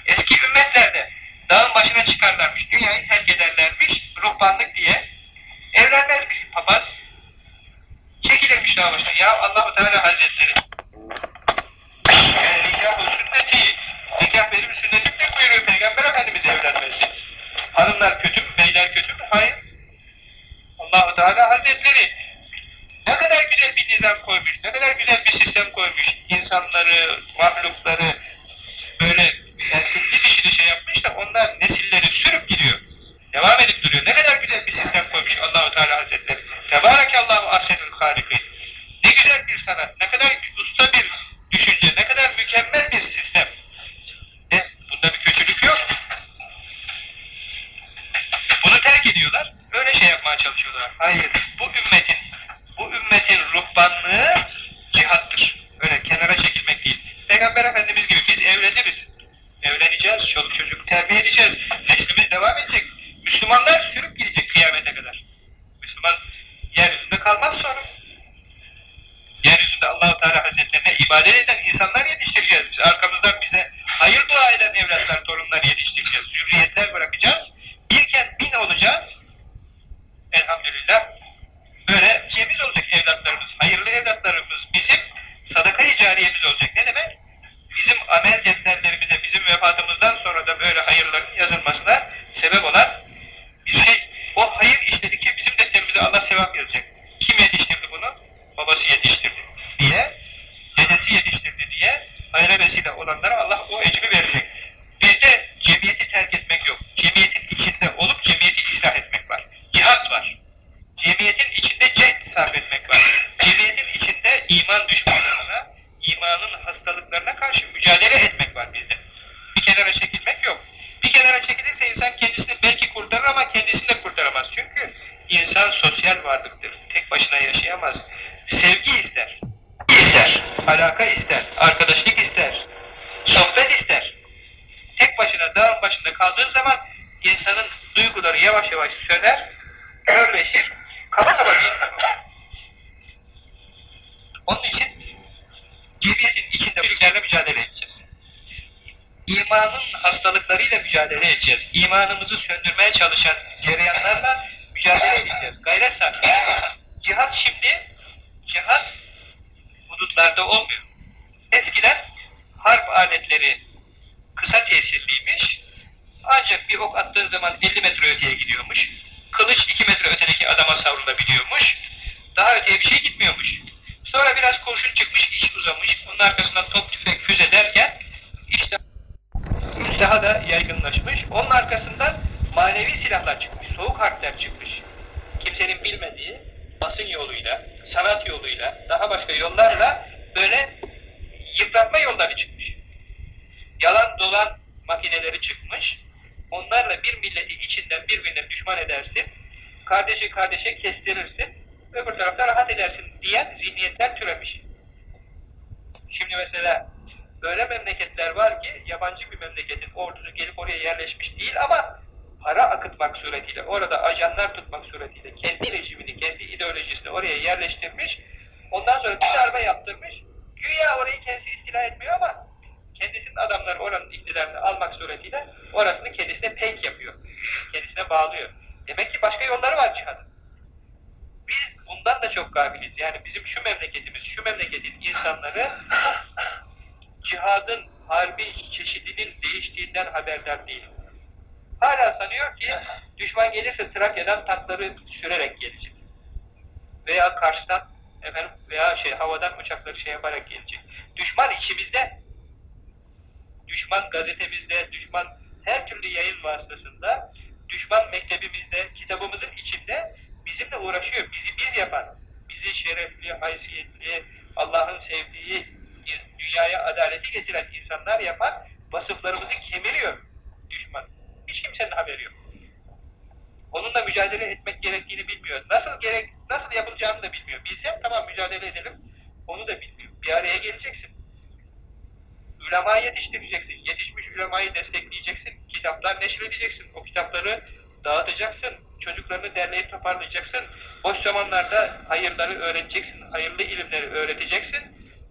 Eski ümmetlerde dağın başına çıkarlarmış, dünyayı terk ederlermiş, ruhbanlık diye. Evlenmezmiş papaz. Çekilirmiş dağ başına. Ya Allah-u Teala Hazretleri yani nikah bu sünneti. Nikah benim sünnetimdir buyuruyor Peygamber Efendimiz evlenmesi. Hanımlar kötü mü, beyler kötü mü? Hayır. Allah-u Teala Hazretleri ne kadar güzel bir nizam koymuş, ne kadar güzel bir sistem koymuş. İnsanları, mahlukları böyle erkekli dişili şey yapmış da onlar nesilleri sürüp gidiyor. Devam edip duruyor. Ne kadar güzel bir sistem koymuş Allah-u Teala Hazretleri. Tebarekallahu ahsenül halikin. Ne güzel bir sanat, ne kadar usta bir düşünce, ne kadar mükemmel bir sistem. E, bunda bir kötülük yok. Bunu terk ediyorlar, öyle şey yapmaya çalışıyorlar. Hayır, bu ümmetin, bu ümmetin ruhbanlığı cihattır. Öyle kenara çekilmek değil. Peygamber Efendimiz gibi biz evleniriz. Evleneceğiz, çoluk çocuk terbiye edeceğiz. Neslimiz devam edecek. Müslümanlar sürüp gidecek kıyamete kadar. Müslüman yeryüzünde kalmaz sonra. Yeryüzünde Allah-u Teala Hazretlerine ibadet eden insanlar yetiştireceğiz. Biz arkamızdan bize hayır dua eden evlatlar, torunlar yetiştireceğiz. Zürriyetler bırakacağız. Birken bin olacağız. Elhamdülillah. Böyle cemiz olacak evlatlarımız. Hayırlı evlatlarımız bizim sadaka-i cariyemiz olacak. Ne demek? Bizim amel defterlerimize, bizim vefatımızdan sonra da böyle hayırların yazılmasına sebep olan bir şey. O hayır işledikçe bizim defterimize Allah sevap yazacak. Kim yetiştirdi bunu? Babası yetiştirdi diye, dedesi yetiştirdi diye hayra vesile olanlara Allah o ecri verecek. Bizde cemiyeti terk etmek yok. Cemiyetin içinde olup cemiyeti ıslah etmek var. Cihat var. Cemiyetin içinde cehd sarf etmek var. Cemiyetin içinde iman düşmanlarına, imanın hastalıklarına karşı mücadele etmek var bizde. Bir kenara çekilmek yok. Bir kenara çekilirse insan kendisini belki kurtarır ama kendisini de kurtaramaz. Çünkü insan sosyal varlıktır. Tek başına yaşayamaz. Sevgi ister. İster. Alaka ister. Arkadaşlık ister. Sohbet ister. Tek başına dağın başında kaldığı zaman insanın duyguları yavaş yavaş söner, körleşir, kaba saba bir insan olur. Onun için cemiyetin içinde birliklerle mücadele edeceğiz. İmanın hastalıklarıyla mücadele edeceğiz. İmanımızı söndürmeye çalışan cereyanlarla mücadele edeceğiz. Gayret sarf Cihat şimdi, cihat hudutlarda olmuyor. Eskiden harp aletleri kısa tesirliymiş, ancak bir ok attığın zaman 50 metre öteye gidiyormuş, kılıç 2 metre ötedeki adama savrulabiliyormuş, daha öteye bir şey gitmiyormuş. Sonra biraz kurşun çıkmış, iş uzamış, onun arkasından top tüfek füze derken işte güç daha da yaygınlaşmış. Onun arkasından manevi silahlar çıkmış, soğuk harpler çıkmış. Kimsenin bilmediği basın yoluyla, sanat yoluyla, daha başka yollarla böyle yıpratma yolları çıkmış. Yalan dolan makineleri çıkmış. Onlarla bir milleti içinden birbirine düşman edersin. Kardeşi kardeşe kestirirsin. Öbür tarafta rahat edersin diyen zihniyetler türemiş. Şimdi mesela öyle memleketler var ki yabancı bir memleketin ordusu gelip oraya yerleşmiş değil ama para akıtmak suretiyle, orada ajanlar tutmak suretiyle kendi rejimini, kendi ideolojisini oraya yerleştirmiş. Ondan sonra bir darbe yaptırmış. Güya orayı kendisi istila etmiyor ama kendisinin adamları oranın iktidarını almak suretiyle orasını kendisine pek yapıyor. Kendisine bağlıyor. Demek ki başka yolları var cihadın. Biz bundan da çok gafiliz. Yani bizim şu memleketimiz, şu memleketin insanları cihadın, harbi çeşidinin değiştiğinden haberdar değil. Hala sanıyor ki düşman gelirse Trakya'dan tankları sürerek gelecek. Veya Kars'tan efendim veya şey havadan uçakları şey yaparak gelecek. Düşman içimizde. Düşman gazetemizde, düşman her türlü yayın vasıtasında, düşman mektebimizde, kitabımızın içinde bizimle uğraşıyor. Bizi biz yapan, bizi şerefli, haysiyetli, Allah'ın sevdiği, dünyaya adaleti getiren insanlar yapan vasıflarımızı kemiriyor düşman. Hiç kimsenin haberi yok. Onunla mücadele etmek gerektiğini bilmiyor. Nasıl gerek, nasıl yapılacağını da bilmiyor. Bilsem tamam mücadele edelim. Onu da bilmiyor. Bir araya geleceksin. Ulema yetiştireceksin. Yetişmiş ulemayı destekleyeceksin. Kitaplar neşredeceksin. O kitapları dağıtacaksın. Çocuklarını derleyip toparlayacaksın. Boş zamanlarda hayırları öğreteceksin. Hayırlı ilimleri öğreteceksin.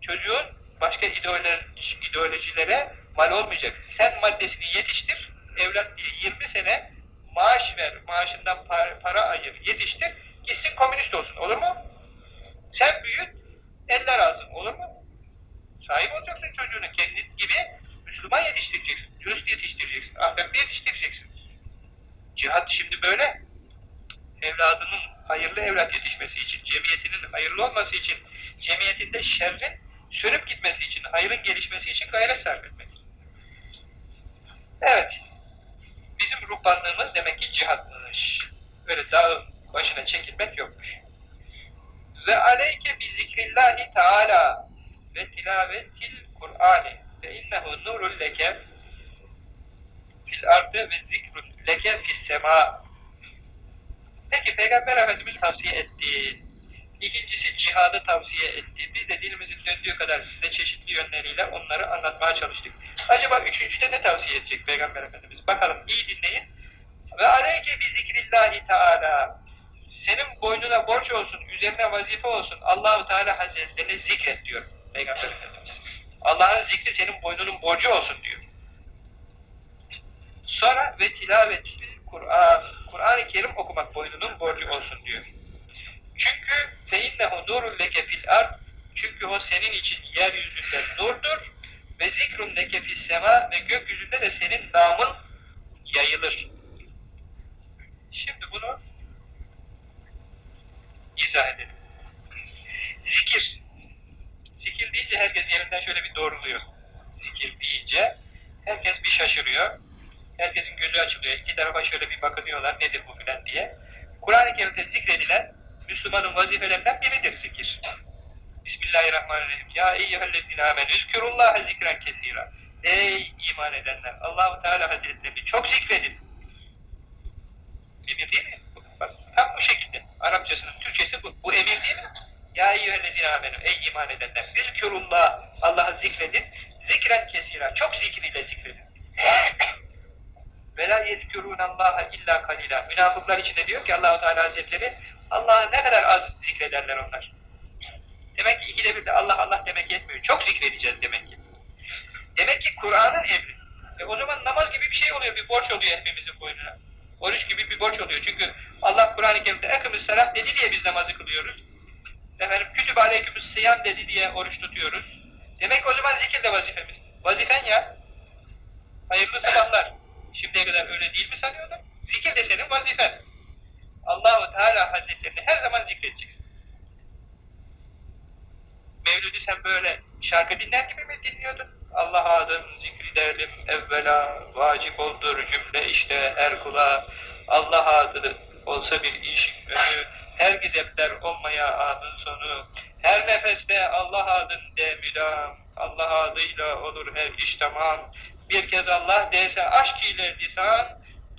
Çocuğun başka ideoloji, ideolojilere mal olmayacak. Sen maddesini yetiştir. Evlat 20 sene maaş ver, maaşından para, para ayır, yetiştir, gitsin komünist olsun. Olur mu? Sen büyüt, eller alsın. Olur mu? Sahip olacaksın çocuğunu. Kendin gibi Müslüman yetiştireceksin. Dürüst yetiştireceksin. Ahlaklı yetiştireceksin. Cihat şimdi böyle. Evladının hayırlı evlat yetişmesi için, cemiyetinin hayırlı olması için, cemiyetinde şerrin sönüp gitmesi için, hayırın gelişmesi için gayret sarf etmek. Evet. Bizim ruhbanlığımız demek ki cihatmış. Öyle dağ başına çekilmek yokmuş. Ve aleyke bi zikrillahi teala ve tilavetil Kur'ani ve innehu nurul leke fil ardı ve zikrun leke fis sema. Peki Peygamber Efendimiz tavsiye etti. İkincisi cihadı tavsiye etti. Biz de dilimizin döndüğü kadar size çeşitli yönleriyle onları anlatmaya çalıştık. Acaba üçüncüde ne tavsiye edecek Peygamber Efendimiz? Bakalım iyi dinleyin. Ve aleyke bi zikrillahi teala. Senin boynuna borç olsun, üzerine vazife olsun. Allahu Teala Hazretleri zikret diyor Peygamber Efendimiz. Allah'ın zikri senin boynunun borcu olsun diyor. Sonra ve tilavetil Kur'an. Kur'an-ı Kerim okumak boynunun borcu olsun diyor. Çünkü feinnehu nurun leke fil ard. Çünkü o senin için yeryüzünde nurdur ve zikrun leke fis sema ve gökyüzünde de senin namın yayılır. Şimdi bunu izah edelim. Zikir. Zikir deyince herkes yerinden şöyle bir doğruluyor. Zikir deyince herkes bir şaşırıyor. Herkesin gözü açılıyor. İki tarafa şöyle bir bakınıyorlar nedir bu filan diye. Kur'an-ı Kerim'de zikredilen Müslümanın vazifelerinden biridir zikir. Bismillahirrahmanirrahim. Ya eyyühellezine amenü. Üzkürullaha zikren kesira. Ey iman edenler! Allahu Teala Hazretleri çok zikredin. Emir değil mi? Bak, tam bu şekilde. Arapçasının Türkçesi bu. Bu emir değil mi? Ya eyyühellezine amenü. Ey iman edenler! Üzkürullah. Allah'ı zikredin. Zikren kesira. Çok zikriyle zikredin. Ve la yezkürûnallâhe illâ kalilâ. Münafıklar içinde diyor ki Allahu Teala Hazretleri Allah'ı ne kadar az zikrederler onlar. Demek ki ikide bir de Allah Allah demek yetmiyor. Çok zikredeceğiz demek ki. Demek ki Kur'an'ın emri. E o zaman namaz gibi bir şey oluyor, bir borç oluyor hepimizin boynuna. Oruç gibi bir borç oluyor. Çünkü Allah Kur'an-ı Kerim'de ekimiz salat dedi diye biz namazı kılıyoruz. Efendim kütüb aleykümüz sıyam dedi diye oruç tutuyoruz. Demek o zaman zikir de vazifemiz. Vazifen ya. Hayırlı sabahlar. Şimdiye kadar öyle değil mi sanıyordun? Zikir de senin vazifen. Allahu Teala Hazretlerini her zaman zikredeceksin. Mevlüdü sen böyle şarkı dinler gibi mi dinliyordun? Allah adın zikredelim evvela vacip oldur cümle işte her kula Allah adı olsa bir iş önü her gizepler olmaya adın sonu. Her nefeste Allah adın de müdam. Allah adıyla olur her iş tamam. Bir kez Allah dese aşk ile lisan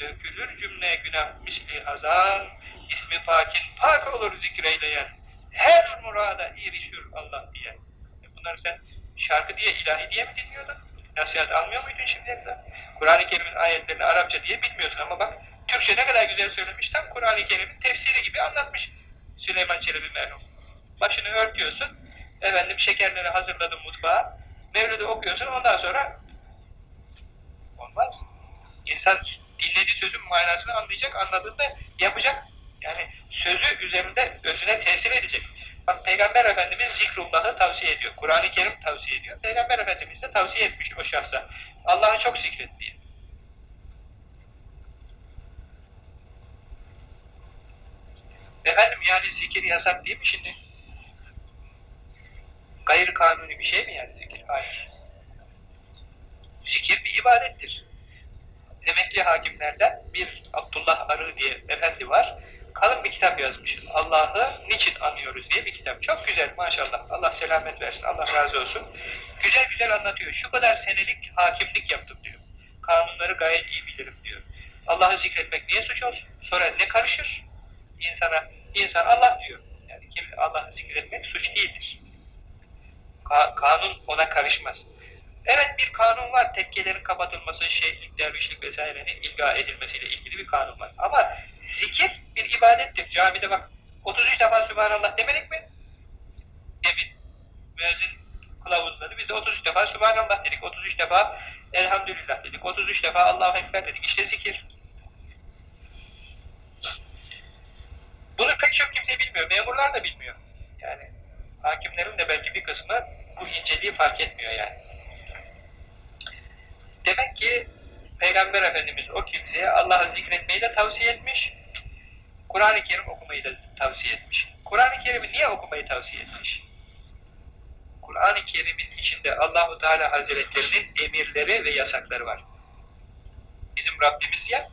dökülür cümle günah misli hazan ismi pakin pak olur zikreyleyen her murada erişir Allah diye. E bunları sen şarkı diye, ilahi diye mi dinliyordun? Nasihat almıyor muydun şimdiye? Kur'an-ı Kerim'in ayetlerini Arapça diye bilmiyorsun ama bak Türkçe ne kadar güzel söylemiş, tam Kur'an-ı Kerim'in tefsiri gibi anlatmış Süleyman Çelebi merhum. Başını örtüyorsun, efendim şekerleri hazırladın mutfağa, Mevlid'i okuyorsun, ondan sonra olmaz. İnsan dinlediği sözün manasını anlayacak, anladığında yapacak. Yani sözü üzerinde özüne tesir edecek. Bak Peygamber Efendimiz zikrullahı tavsiye ediyor. Kur'an-ı Kerim tavsiye ediyor. Peygamber Efendimiz de tavsiye etmiş o şahsa. Allah'ı çok zikret diye. Efendim yani zikir yasak değil mi şimdi? Gayr kanuni bir şey mi yani zikir? Hayır. Zikir bir ibadettir. Emekli hakimlerden bir Abdullah Arı diye efendi var kalın bir kitap yazmış. Allah'ı niçin anıyoruz diye bir kitap. Çok güzel maşallah. Allah selamet versin. Allah razı olsun. Güzel güzel anlatıyor. Şu kadar senelik hakimlik yaptım diyor. Kanunları gayet iyi bilirim diyor. Allah'ı zikretmek niye suç olsun? Sonra ne karışır? İnsana, insan Allah diyor. Yani kim Allah'ı zikretmek suç değildir. Ka kanun ona karışmaz. Evet bir kanun var. Tekkelerin kapatılması, şeyhlik, dervişlik vesairenin ilga edilmesiyle ilgili bir kanun var. Ama zikir bir ibadettir. Camide bak 33 defa Sübhanallah demedik mi? Demin müezzin kılavuzladı. Biz de 33 defa Sübhanallah dedik. 33 defa Elhamdülillah dedik. 33 defa Allahu Ekber dedik. İşte zikir. Bunu pek çok kimse bilmiyor. Memurlar da bilmiyor. Yani hakimlerin de belki bir kısmı bu inceliği fark etmiyor yani. Demek ki Peygamber Efendimiz o kimseye Allah'ı zikretmeyi de tavsiye etmiş. Kur'an-ı Kerim okumayı da tavsiye etmiş. Kur'an-ı Kerim'i niye okumayı tavsiye etmiş? Kur'an-ı Kerim'in içinde Allahu Teala Hazretlerinin emirleri ve yasakları var. Bizim Rabbimiz ya,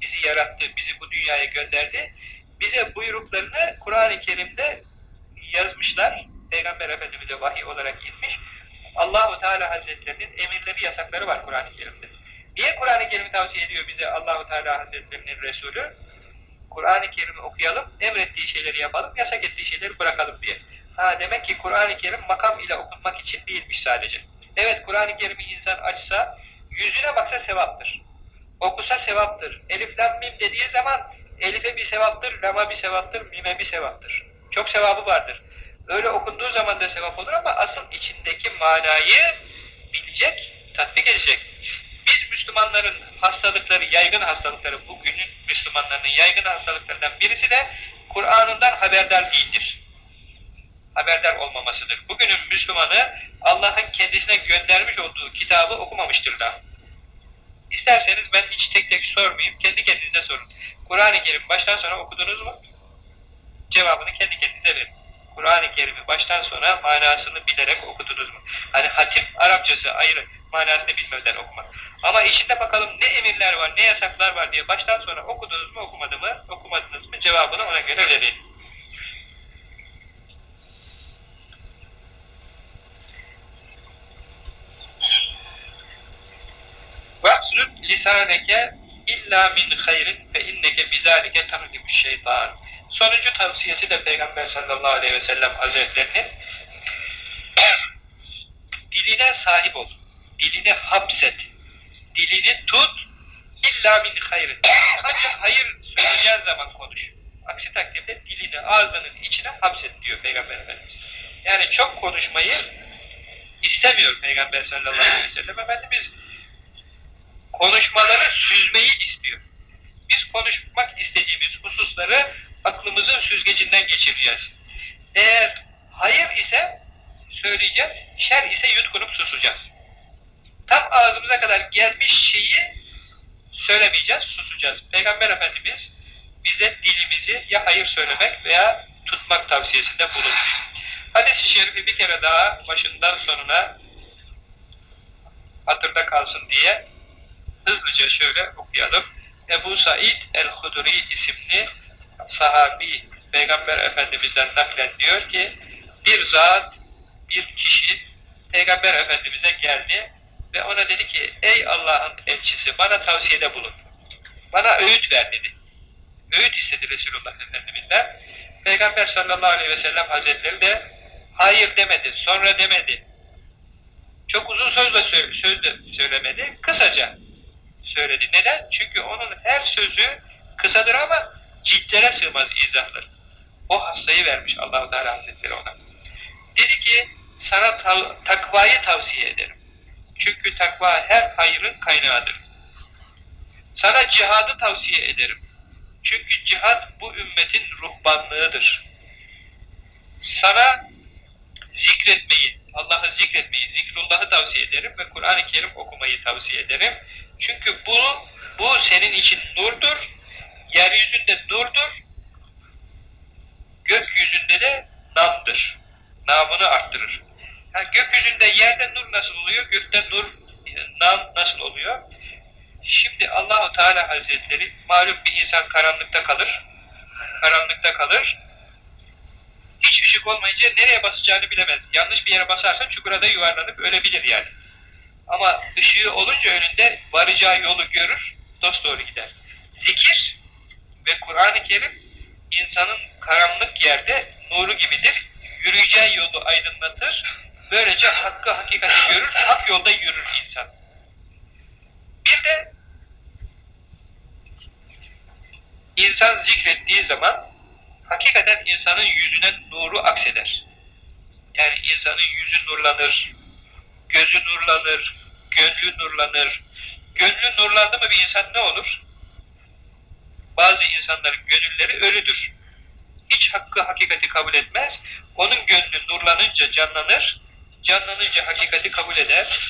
bizi yarattı, bizi bu dünyaya gönderdi. Bize buyruklarını Kur'an-ı Kerim'de yazmışlar. Peygamber Efendimiz'e vahiy olarak inmiş. Allahu Teala Hazretlerinin emirleri, yasakları var Kur'an-ı Kerim'de. Niye Kur'an-ı Kerim'i tavsiye ediyor bize Allahu Teala Hazretlerinin Resulü? Kur'an-ı Kerim'i okuyalım, emrettiği şeyleri yapalım, yasak ettiği şeyleri bırakalım diye. Ha demek ki Kur'an-ı Kerim makam ile okunmak için değilmiş sadece. Evet Kur'an-ı Kerim'i insan açsa, yüzüne baksa sevaptır. Okusa sevaptır. Elif lam mim dediği zaman elife bir sevaptır, lama bir sevaptır, mime bir sevaptır. Çok sevabı vardır. Öyle okunduğu zaman da sevap olur ama asıl içindeki manayı bilecek, tatbik edecek. Biz Müslümanların hastalıkları, yaygın hastalıkları, bugünün Müslümanlarının yaygın hastalıklarından birisi de Kur'an'ından haberdar değildir. Haberdar olmamasıdır. Bugünün Müslümanı Allah'ın kendisine göndermiş olduğu kitabı okumamıştır da. İsterseniz ben hiç tek tek sormayayım, kendi kendinize sorun. Kur'an-ı Kerim baştan sona okudunuz mu? Cevabını kendi kendinize verin. Kur'an-ı Kerim'i baştan sona manasını bilerek okudunuz mu? Hani hatim, Arapçası ayrı, manasını bilmeden okumak. Ama içinde bakalım ne emirler var, ne yasaklar var diye baştan sona okudunuz mu, okumadı mı, okumadınız mı cevabını ona göre verin. Vaksud lisaneke illa min hayrin fe inneke bizalike tahribu şeytan Sonuncu tavsiyesi de Peygamber sallallahu aleyhi ve sellem hazretlerinin diline sahip ol. Dilini hapset. Dilini tut. İlla min hayır. Ancak hayır söyleyeceğin zaman konuş. Aksi takdirde dilini ağzının içine hapset diyor Peygamber Efendimiz. Yani çok konuşmayı istemiyor Peygamber sallallahu aleyhi ve sellem Efendimiz. Konuşmaları süzmeyi istiyor. Biz konuşmak istediğimiz hususları aklımızın süzgecinden geçireceğiz. Eğer hayır ise söyleyeceğiz, şer ise yutkunup susacağız. Tam ağzımıza kadar gelmiş şeyi söylemeyeceğiz, susacağız. Peygamber Efendimiz bize dilimizi ya hayır söylemek veya tutmak tavsiyesinde bulunuyor. Hadis-i şerifi bir kere daha başından sonuna hatırda kalsın diye hızlıca şöyle okuyalım. Ebu Said el-Hudri isimli sahabi Peygamber Efendimiz'den naklen diyor ki bir zat, bir kişi Peygamber Efendimiz'e geldi ve ona dedi ki ey Allah'ın elçisi bana tavsiyede bulun. Bana öğüt ver dedi. Öğüt istedi Resulullah Efendimiz'den. Peygamber sallallahu aleyhi ve sellem hazretleri de hayır demedi, sonra demedi. Çok uzun sözle söz de söylemedi, kısaca söyledi. Neden? Çünkü onun her sözü kısadır ama ciltlere sığmaz izahları. O hastayı vermiş Allahu Teala Hazretleri ona. Dedi ki sana ta takvayı tavsiye ederim. Çünkü takva her hayrın kaynağıdır. Sana cihadı tavsiye ederim. Çünkü cihat bu ümmetin ruhbanlığıdır. Sana zikretmeyi, Allah'ı zikretmeyi, zikrullahı tavsiye ederim ve Kur'an-ı Kerim okumayı tavsiye ederim. Çünkü bu, bu senin için nurdur, yeryüzünde nurdur, gökyüzünde de namdır. Namını arttırır. Yani gökyüzünde yerde nur nasıl oluyor, gökte nur, nam nasıl oluyor? Şimdi Allahu Teala Hazretleri malum bir insan karanlıkta kalır. Karanlıkta kalır. Hiç ışık olmayınca nereye basacağını bilemez. Yanlış bir yere basarsa çukura da yuvarlanıp ölebilir yani. Ama ışığı olunca önünde varacağı yolu görür, dost doğru gider. Zikir ve Kur'an-ı Kerim insanın karanlık yerde nuru gibidir. Yürüyeceği yolu aydınlatır. Böylece hakkı hakikati görür, hak yolda yürür insan. Bir de insan zikrettiği zaman hakikaten insanın yüzüne nuru akseder. Yani insanın yüzü nurlanır, gözü nurlanır, gönlü nurlanır. Gönlü nurlandı mı bir insan ne olur? Bazı insanların gönülleri ölüdür. Hiç hakkı hakikati kabul etmez. Onun gönlü nurlanınca canlanır, canlanınca hakikati kabul eder.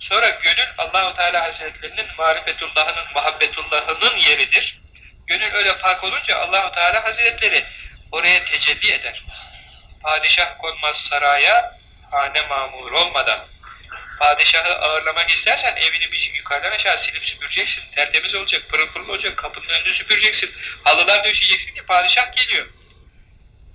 Sonra gönül Allahu Teala Hazretlerinin marifetullahının, muhabbetullahının yeridir. Gönül öyle pak olunca Allahu Teala Hazretleri oraya tecelli eder. Padişah konmaz saraya, hane mamur olmadan. Padişahı ağırlamak istersen evini bir yukarıdan aşağı silip süpüreceksin. Tertemiz olacak, pırıl pırıl olacak, kapının önünü süpüreceksin. Halılar döşeyeceksin ki padişah geliyor.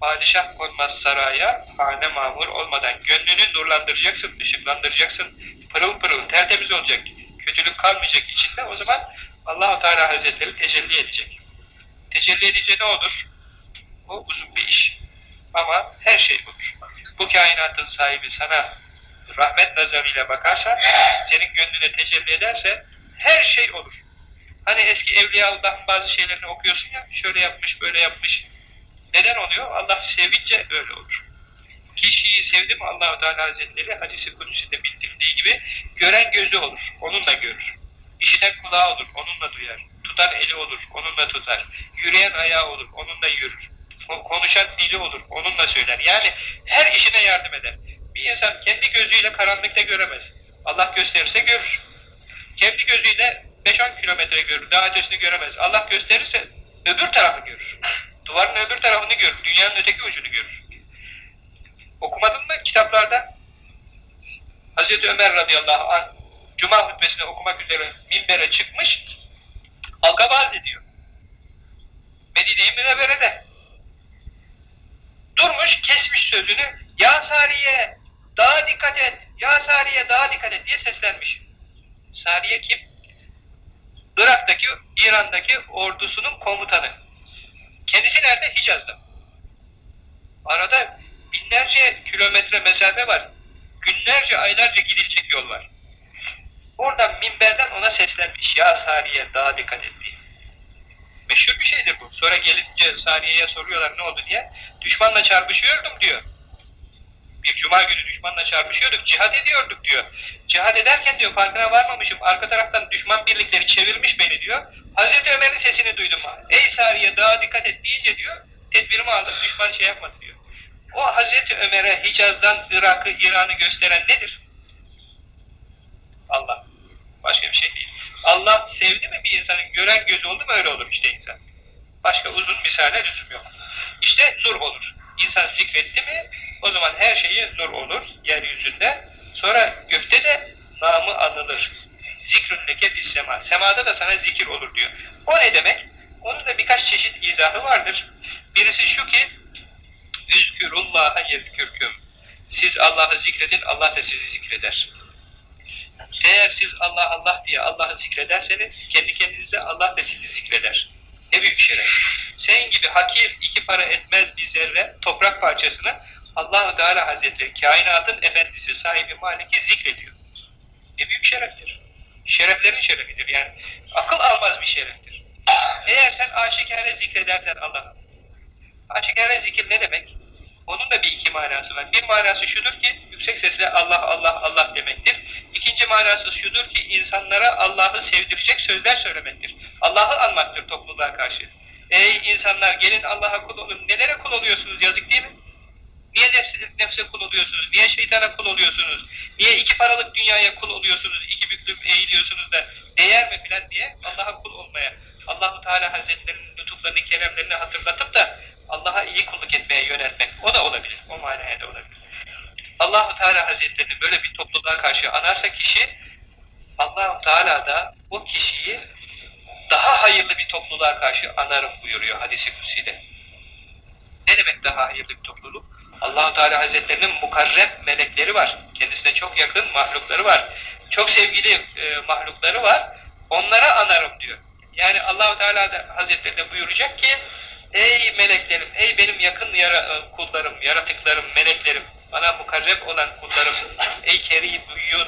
Padişah konmaz saraya, hane mamur olmadan gönlünü nurlandıracaksın, ışıklandıracaksın. Pırıl pırıl, tertemiz olacak. Kötülük kalmayacak içinde. O zaman Allahu Teala Hazretleri tecelli edecek. Tecelli edince ne olur? O uzun bir iş. Ama her şey olur. Bu kainatın sahibi sana rahmet nazarıyla bakarsa, senin gönlüne tecelli ederse her şey olur. Hani eski Evliya Allah'ın bazı şeylerini okuyorsun ya, şöyle yapmış, böyle yapmış. Neden oluyor? Allah sevince öyle olur. Kişiyi sevdi mi Allah-u Teala Hazretleri hadisi kudüsünde bildirdiği gibi gören gözü olur, onunla görür. İşiten kulağı olur, onunla duyar. Tutan eli olur, onunla tutar. Yürüyen ayağı olur, onunla yürür. Konuşan dili olur, onunla söyler. Yani her işine yardım eder. Bir insan kendi gözüyle karanlıkta göremez. Allah gösterirse görür. Kendi gözüyle 5-10 kilometre görür, daha ötesini göremez. Allah gösterirse öbür tarafı görür. Duvarın öbür tarafını görür, dünyanın öteki ucunu görür. Okumadın mı kitaplarda? Hazreti Ömer radıyallahu anh Cuma hutbesini okumak üzere minbere çıkmış, halka vaaz ediyor. Medine-i Münevvere'de. Durmuş, kesmiş sözünü, ya Sariye, daha dikkat et, ya Sariye daha dikkat et diye seslenmiş. Sariye kim? Irak'taki, İran'daki ordusunun komutanı. Kendisi nerede? Hicaz'da. Arada binlerce kilometre mesafe var. Günlerce, aylarca gidilecek yol var. Oradan minberden ona seslenmiş. Ya Sariye daha dikkat et diye. Meşhur bir şeydir bu. Sonra gelince Sariye'ye soruyorlar ne oldu diye. Düşmanla çarpışıyordum diyor. Bir cuma günü düşmanla çarpışıyorduk, cihad ediyorduk diyor. Cihad ederken diyor farkına varmamışım. Arka taraftan düşman birlikleri çevirmiş beni diyor. Hazreti Ömer'in sesini duydum. Ey Sariye daha dikkat et deyince diyor. Tedbirimi aldım düşman şey yapmadı diyor. O Hazreti Ömer'e Hicaz'dan Irak'ı, İran'ı gösteren nedir? Allah. Başka bir şey değil. Allah sevdi mi bir insanın gören göz oldu mu öyle olur işte insan. Başka uzun misale lüzum yok. İşte nur olur. İnsan zikretti mi o zaman her şeyi nur olur yeryüzünde. Sonra gökte de namı anılır. Zikrünneke bis sema. Semada da sana zikir olur diyor. O ne demek? Onun da birkaç çeşit izahı vardır. Birisi şu ki Üzkürullaha yezkürküm. Siz Allah'ı zikredin, Allah da sizi zikreder. Eğer siz Allah Allah diye Allah'ı zikrederseniz kendi kendinize Allah da sizi zikreder. Ne büyük şeref. Senin gibi hakir iki para etmez bir zerre toprak parçasını Allah-u Teala Hazretleri kainatın efendisi sahibi maliki zikrediyor. Ne büyük şereftir. Şereflerin şerefidir yani. Akıl almaz bir şereftir. Eğer sen aşikare zikredersen Allah'ı. Aşikare zikir ne demek? Onun da bir iki manası var. Bir manası şudur ki yüksek sesle Allah Allah Allah demektir. İkinci manası şudur ki insanlara Allah'ı sevdirecek sözler söylemektir. Allah'ı anmaktır topluluğa karşı. Ey insanlar gelin Allah'a kul olun. Nelere kul oluyorsunuz yazık değil mi? Niye nefse, nefse kul oluyorsunuz? Niye şeytana kul oluyorsunuz? Niye iki paralık dünyaya kul oluyorsunuz? İki büklüm eğiliyorsunuz da değer mi filan diye Allah'a kul olmaya, Allahu Teala Hazretlerinin lütuflarını, keremlerini hatırlatıp da Allah'a iyi kulluk etmeye yöneltmek. O da olabilir. O manaya da olabilir. Allahu Teala Hazretlerini böyle bir topluluğa karşı anarsa kişi Allahu Teala da o kişiyi daha hayırlı bir topluluğa karşı anarım buyuruyor hadisi kutsiyle. Ne demek daha hayırlı bir topluluk? Allahu Teala Hazretlerinin mukarreb melekleri var. Kendisine çok yakın mahlukları var. Çok sevgili e, mahlukları var. Onlara anarım diyor. Yani Allahu Teala Hazretleri de buyuracak ki Ey meleklerim, ey benim yakın yara, e, kullarım, yaratıklarım, meleklerim, bana mukarreb olan kullarım, ey kerim, duyyun.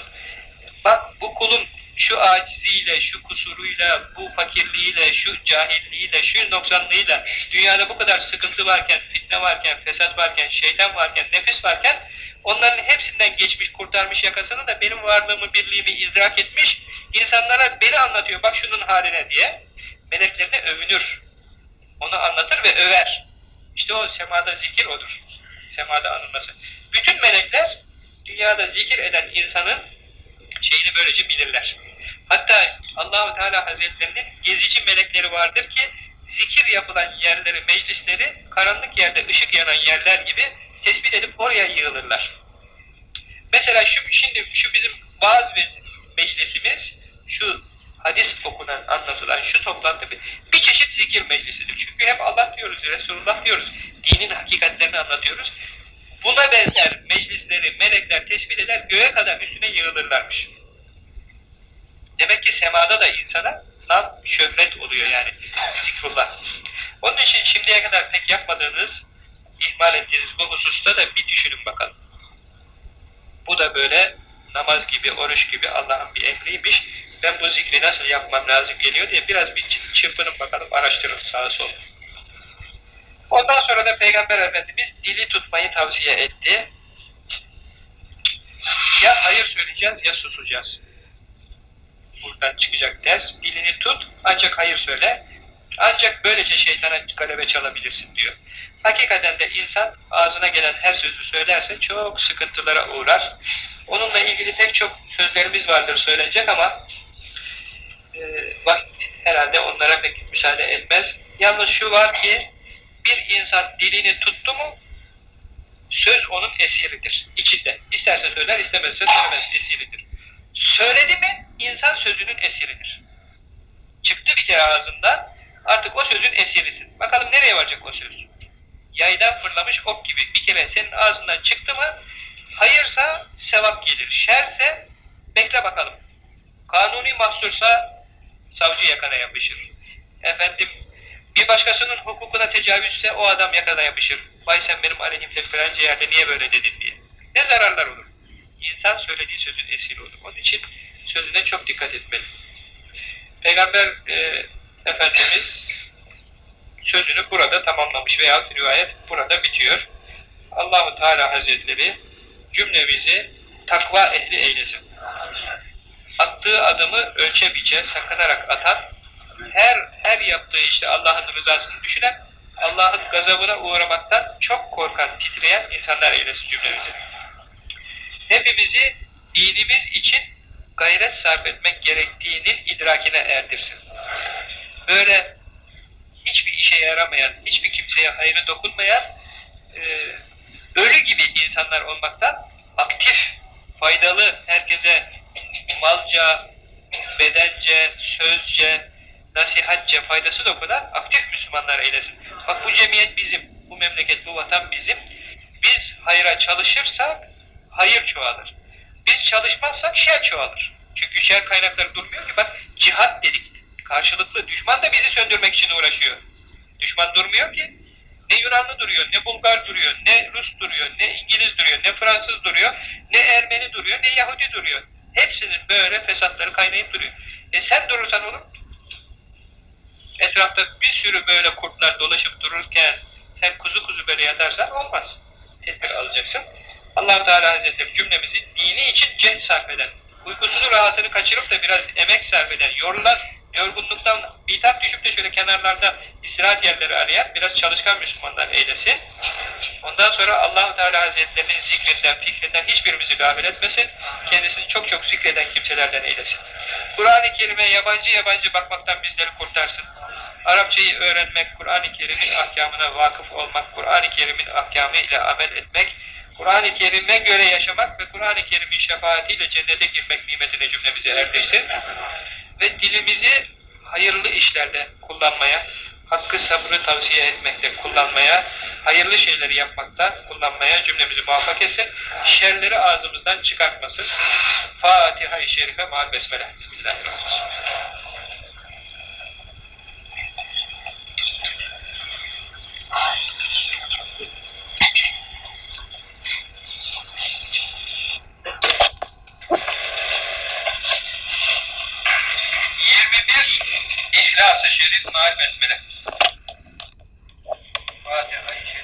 Bak bu kulum şu aciziyle, şu kusuruyla, bu fakirliğiyle, şu cahilliğiyle, şu noksanlığıyla, dünyada bu kadar sıkıntı varken, fitne varken, fesat varken, şeytan varken, nefis varken, onların hepsinden geçmiş, kurtarmış yakasını da benim varlığımı, birliğimi idrak etmiş, insanlara beni anlatıyor, bak şunun haline diye, meleklerine övünür. Onu anlatır ve över. İşte o semada zikir odur. Semada anılması. Bütün melekler dünyada zikir eden insanın şeyini böylece bilirler. Hatta Allahu Teala Hazretlerinin gezici melekleri vardır ki zikir yapılan yerleri, meclisleri karanlık yerde ışık yanan yerler gibi tespit edip oraya yığılırlar. Mesela şu şimdi şu bizim vaaz meclisimiz şu hadis okunan, anlatılan şu toplantı bir, bir çeşit zikir meclisidir. Çünkü hep Allah diyoruz, Resulullah diyoruz. Dinin hakikatlerini anlatıyoruz. Buna benzer meclisleri melekler tespit eder, göğe kadar üstüne yığılırlarmış. Demek ki semada da insana nam şöhret oluyor yani zikrullah. Onun için şimdiye kadar pek yapmadığınız, ihmal ettiğiniz bu hususta da bir düşünün bakalım. Bu da böyle namaz gibi, oruç gibi Allah'ın bir emriymiş. Ben bu zikri nasıl yapmam lazım geliyor diye biraz bir çırpının bakalım, araştırın sağa sola. Ondan sonra da Peygamber Efendimiz dili tutmayı tavsiye etti. Ya hayır söyleyeceğiz ya susacağız. Buradan çıkacak ders. Dilini tut ancak hayır söyle. Ancak böylece şeytana galebe çalabilirsin diyor. Hakikaten de insan ağzına gelen her sözü söylerse çok sıkıntılara uğrar. Onunla ilgili pek çok sözlerimiz vardır söylenecek ama e, vakit herhalde onlara pek müsaade etmez. Yalnız şu var ki bir insan dilini tuttu mu söz onun esiridir. içinde. İsterse söyler istemezse söylemez esiridir. Söyledi mi insan sözünün esiridir. Çıktı bir kere ağzından artık o sözün esirisin. Bakalım nereye varacak o söz? Yaydan fırlamış ok gibi bir kere senin ağzından çıktı mı hayırsa sevap gelir. Şerse bekle bakalım. Kanuni mahsursa savcı yakana yapışır. Efendim bir başkasının hukukuna tecavüzse o adam yakana yapışır. Vay sen benim aleyhimde filanca yerde niye böyle dedin diye. Ne zararlar olur? İnsan söylediği sözün esiri olur. Onun için sözüne çok dikkat etmeli. Peygamber e, Efendimiz sözünü burada tamamlamış veya rivayet burada bitiyor. Allahu Teala Hazretleri cümlemizi takva ehli eylesin. Attığı adımı ölçe biçe, sakınarak atan, her her yaptığı işte Allah'ın rızasını düşünen, Allah'ın gazabına uğramaktan çok korkan, titreyen insanlar eylesin cümlemizi. Hepimizi dinimiz için gayret sarf etmek gerektiğinin idrakine erdirsin. Böyle hiçbir işe yaramayan, hiçbir kimseye hayrı dokunmayan, e, ölü gibi insanlar olmaktan aktif, faydalı, herkese malca, bedence, sözce, nasihatçe faydası dokunan aktif Müslümanlar eylesin. Bak bu cemiyet bizim, bu memleket, bu vatan bizim. Biz hayra çalışırsak hayır çoğalır. Biz çalışmazsak şer çoğalır. Çünkü şer kaynakları durmuyor ki bak cihat dedik. Karşılıklı. Düşman da bizi söndürmek için uğraşıyor. Düşman durmuyor ki. Ne Yunanlı duruyor, ne Bulgar duruyor, ne Rus duruyor, ne İngiliz duruyor, ne Fransız duruyor, ne Ermeni duruyor, ne Yahudi duruyor. Hepsinin böyle fesatları kaynayıp duruyor. E sen durursan olur Etrafta bir sürü böyle kurtlar dolaşıp dururken sen kuzu kuzu böyle yatarsan olmaz. Tedbir alacaksın. Allah Teala Hazretleri cümlemizi dini için cehd sarf eden, uykusunu rahatını kaçırıp da biraz emek sarf eden, yorulan, yorgunluktan bitap düşüp de şöyle kenarlarda istirahat yerleri arayan biraz çalışkan Müslümanlar eylesin. Ondan sonra allah Teala Hazretleri'nin zikrinden, fikrinden hiçbirimizi gafil etmesin. Kendisini çok çok zikreden kimselerden eylesin. Kur'an-ı Kerim'e yabancı yabancı bakmaktan bizleri kurtarsın. Arapçayı öğrenmek, Kur'an-ı Kerim'in ahkamına vakıf olmak, Kur'an-ı Kerim'in ahkamı ile amel etmek, Kur'an-ı Kerim'e göre yaşamak ve Kur'an-ı Kerim'in şefaatiyle cennete girmek nimetine cümlemizi erdirsin. Ve dilimizi hayırlı işlerde kullanmaya, hakkı sabrı tavsiye etmekte kullanmaya, hayırlı şeyleri yapmakta kullanmaya cümlemizi muvaffak etsin. Şerleri ağzımızdan çıkartmasın. Fatiha-i Şerife mal besmele. Bismillahirrahmanirrahim. Yirmi bir İhlas-ı Şerif Maal Besmele. Fatiha-i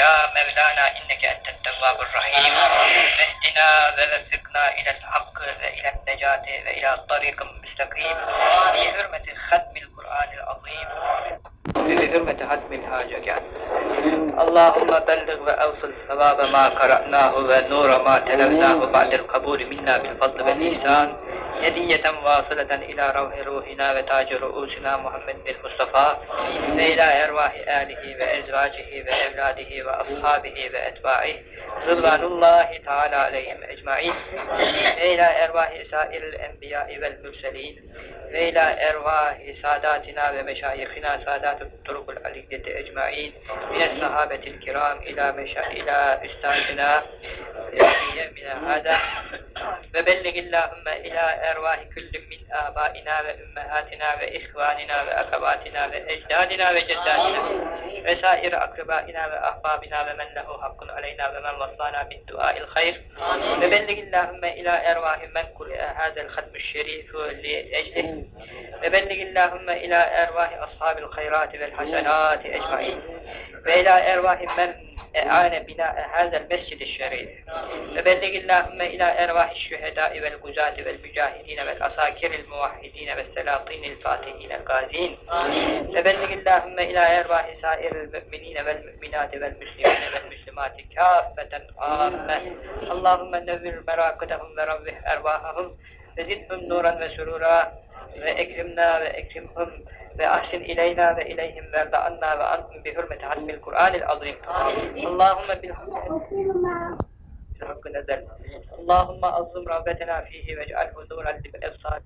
يا مولانا إنك أنت التواب الرحيم. اهدنا ووفقنا إلى الحق وإلى النجاة وإلى الطريق المستقيم بحرمة ختم القرآن العظيم. بحرمة ختم الحاجة. اللهم بلغ وأوصل ثواب ما قرأناه ونور ما تلوناه بعد القبول منا بالفضل والإحسان. هدية واصلة إلى روح روحنا وتاج رؤوسنا محمد المصطفى وإلى أرواح آله وأزواجه وأولاده وأصحابه وأتباعه. رضوان الله تعالى عليهم أجمعين. وإلى أرواح سائر الأنبياء والمرسلين. وإلى أرواح ساداتنا ومشايخنا سادات الطرق العلية أجمعين. من الصحابة الكرام إلى مشا... إلى أستاذنا يومنا هذا. وبلغ اللهم إلى أرواح كل من آبائنا وأمهاتنا وإخواننا وأخواتنا وأجدادنا وجداتنا وسائر أقربائنا وأحبابنا ومن له حق علينا ومن وصانا بالدعاء الخير. وبلغ اللهم إلى أرواح من قرئ هذا الختم الشريف لأجله. وبلغ اللهم إلى أرواح أصحاب الخيرات والحسنات أجمعين. وإلى أرواح من e'ane bina e, hazel mescidi şerif ve bellegillahümme ila ervahi şühedai vel guzati vel mücahidine vel asakiril muvahhidine vel selatinil fatihine gazin ve bellegillahümme ila ervahi sairil müminine vel müminati vel müslimine vel müslimati kâffeten âmme. Allahümme nevvir merakıdahum ve rabbih ervahahum ve zidhum nuran ve surura ve ekrimna ve ekrimhum وأحسن إلينا وإليهم وارض عنا وعنهم بحرمة ختم القرآن العظيم. اللهم بالحق. بالحق نزل اللهم أعظم رغبتنا فيه واجعله نورا للأبصار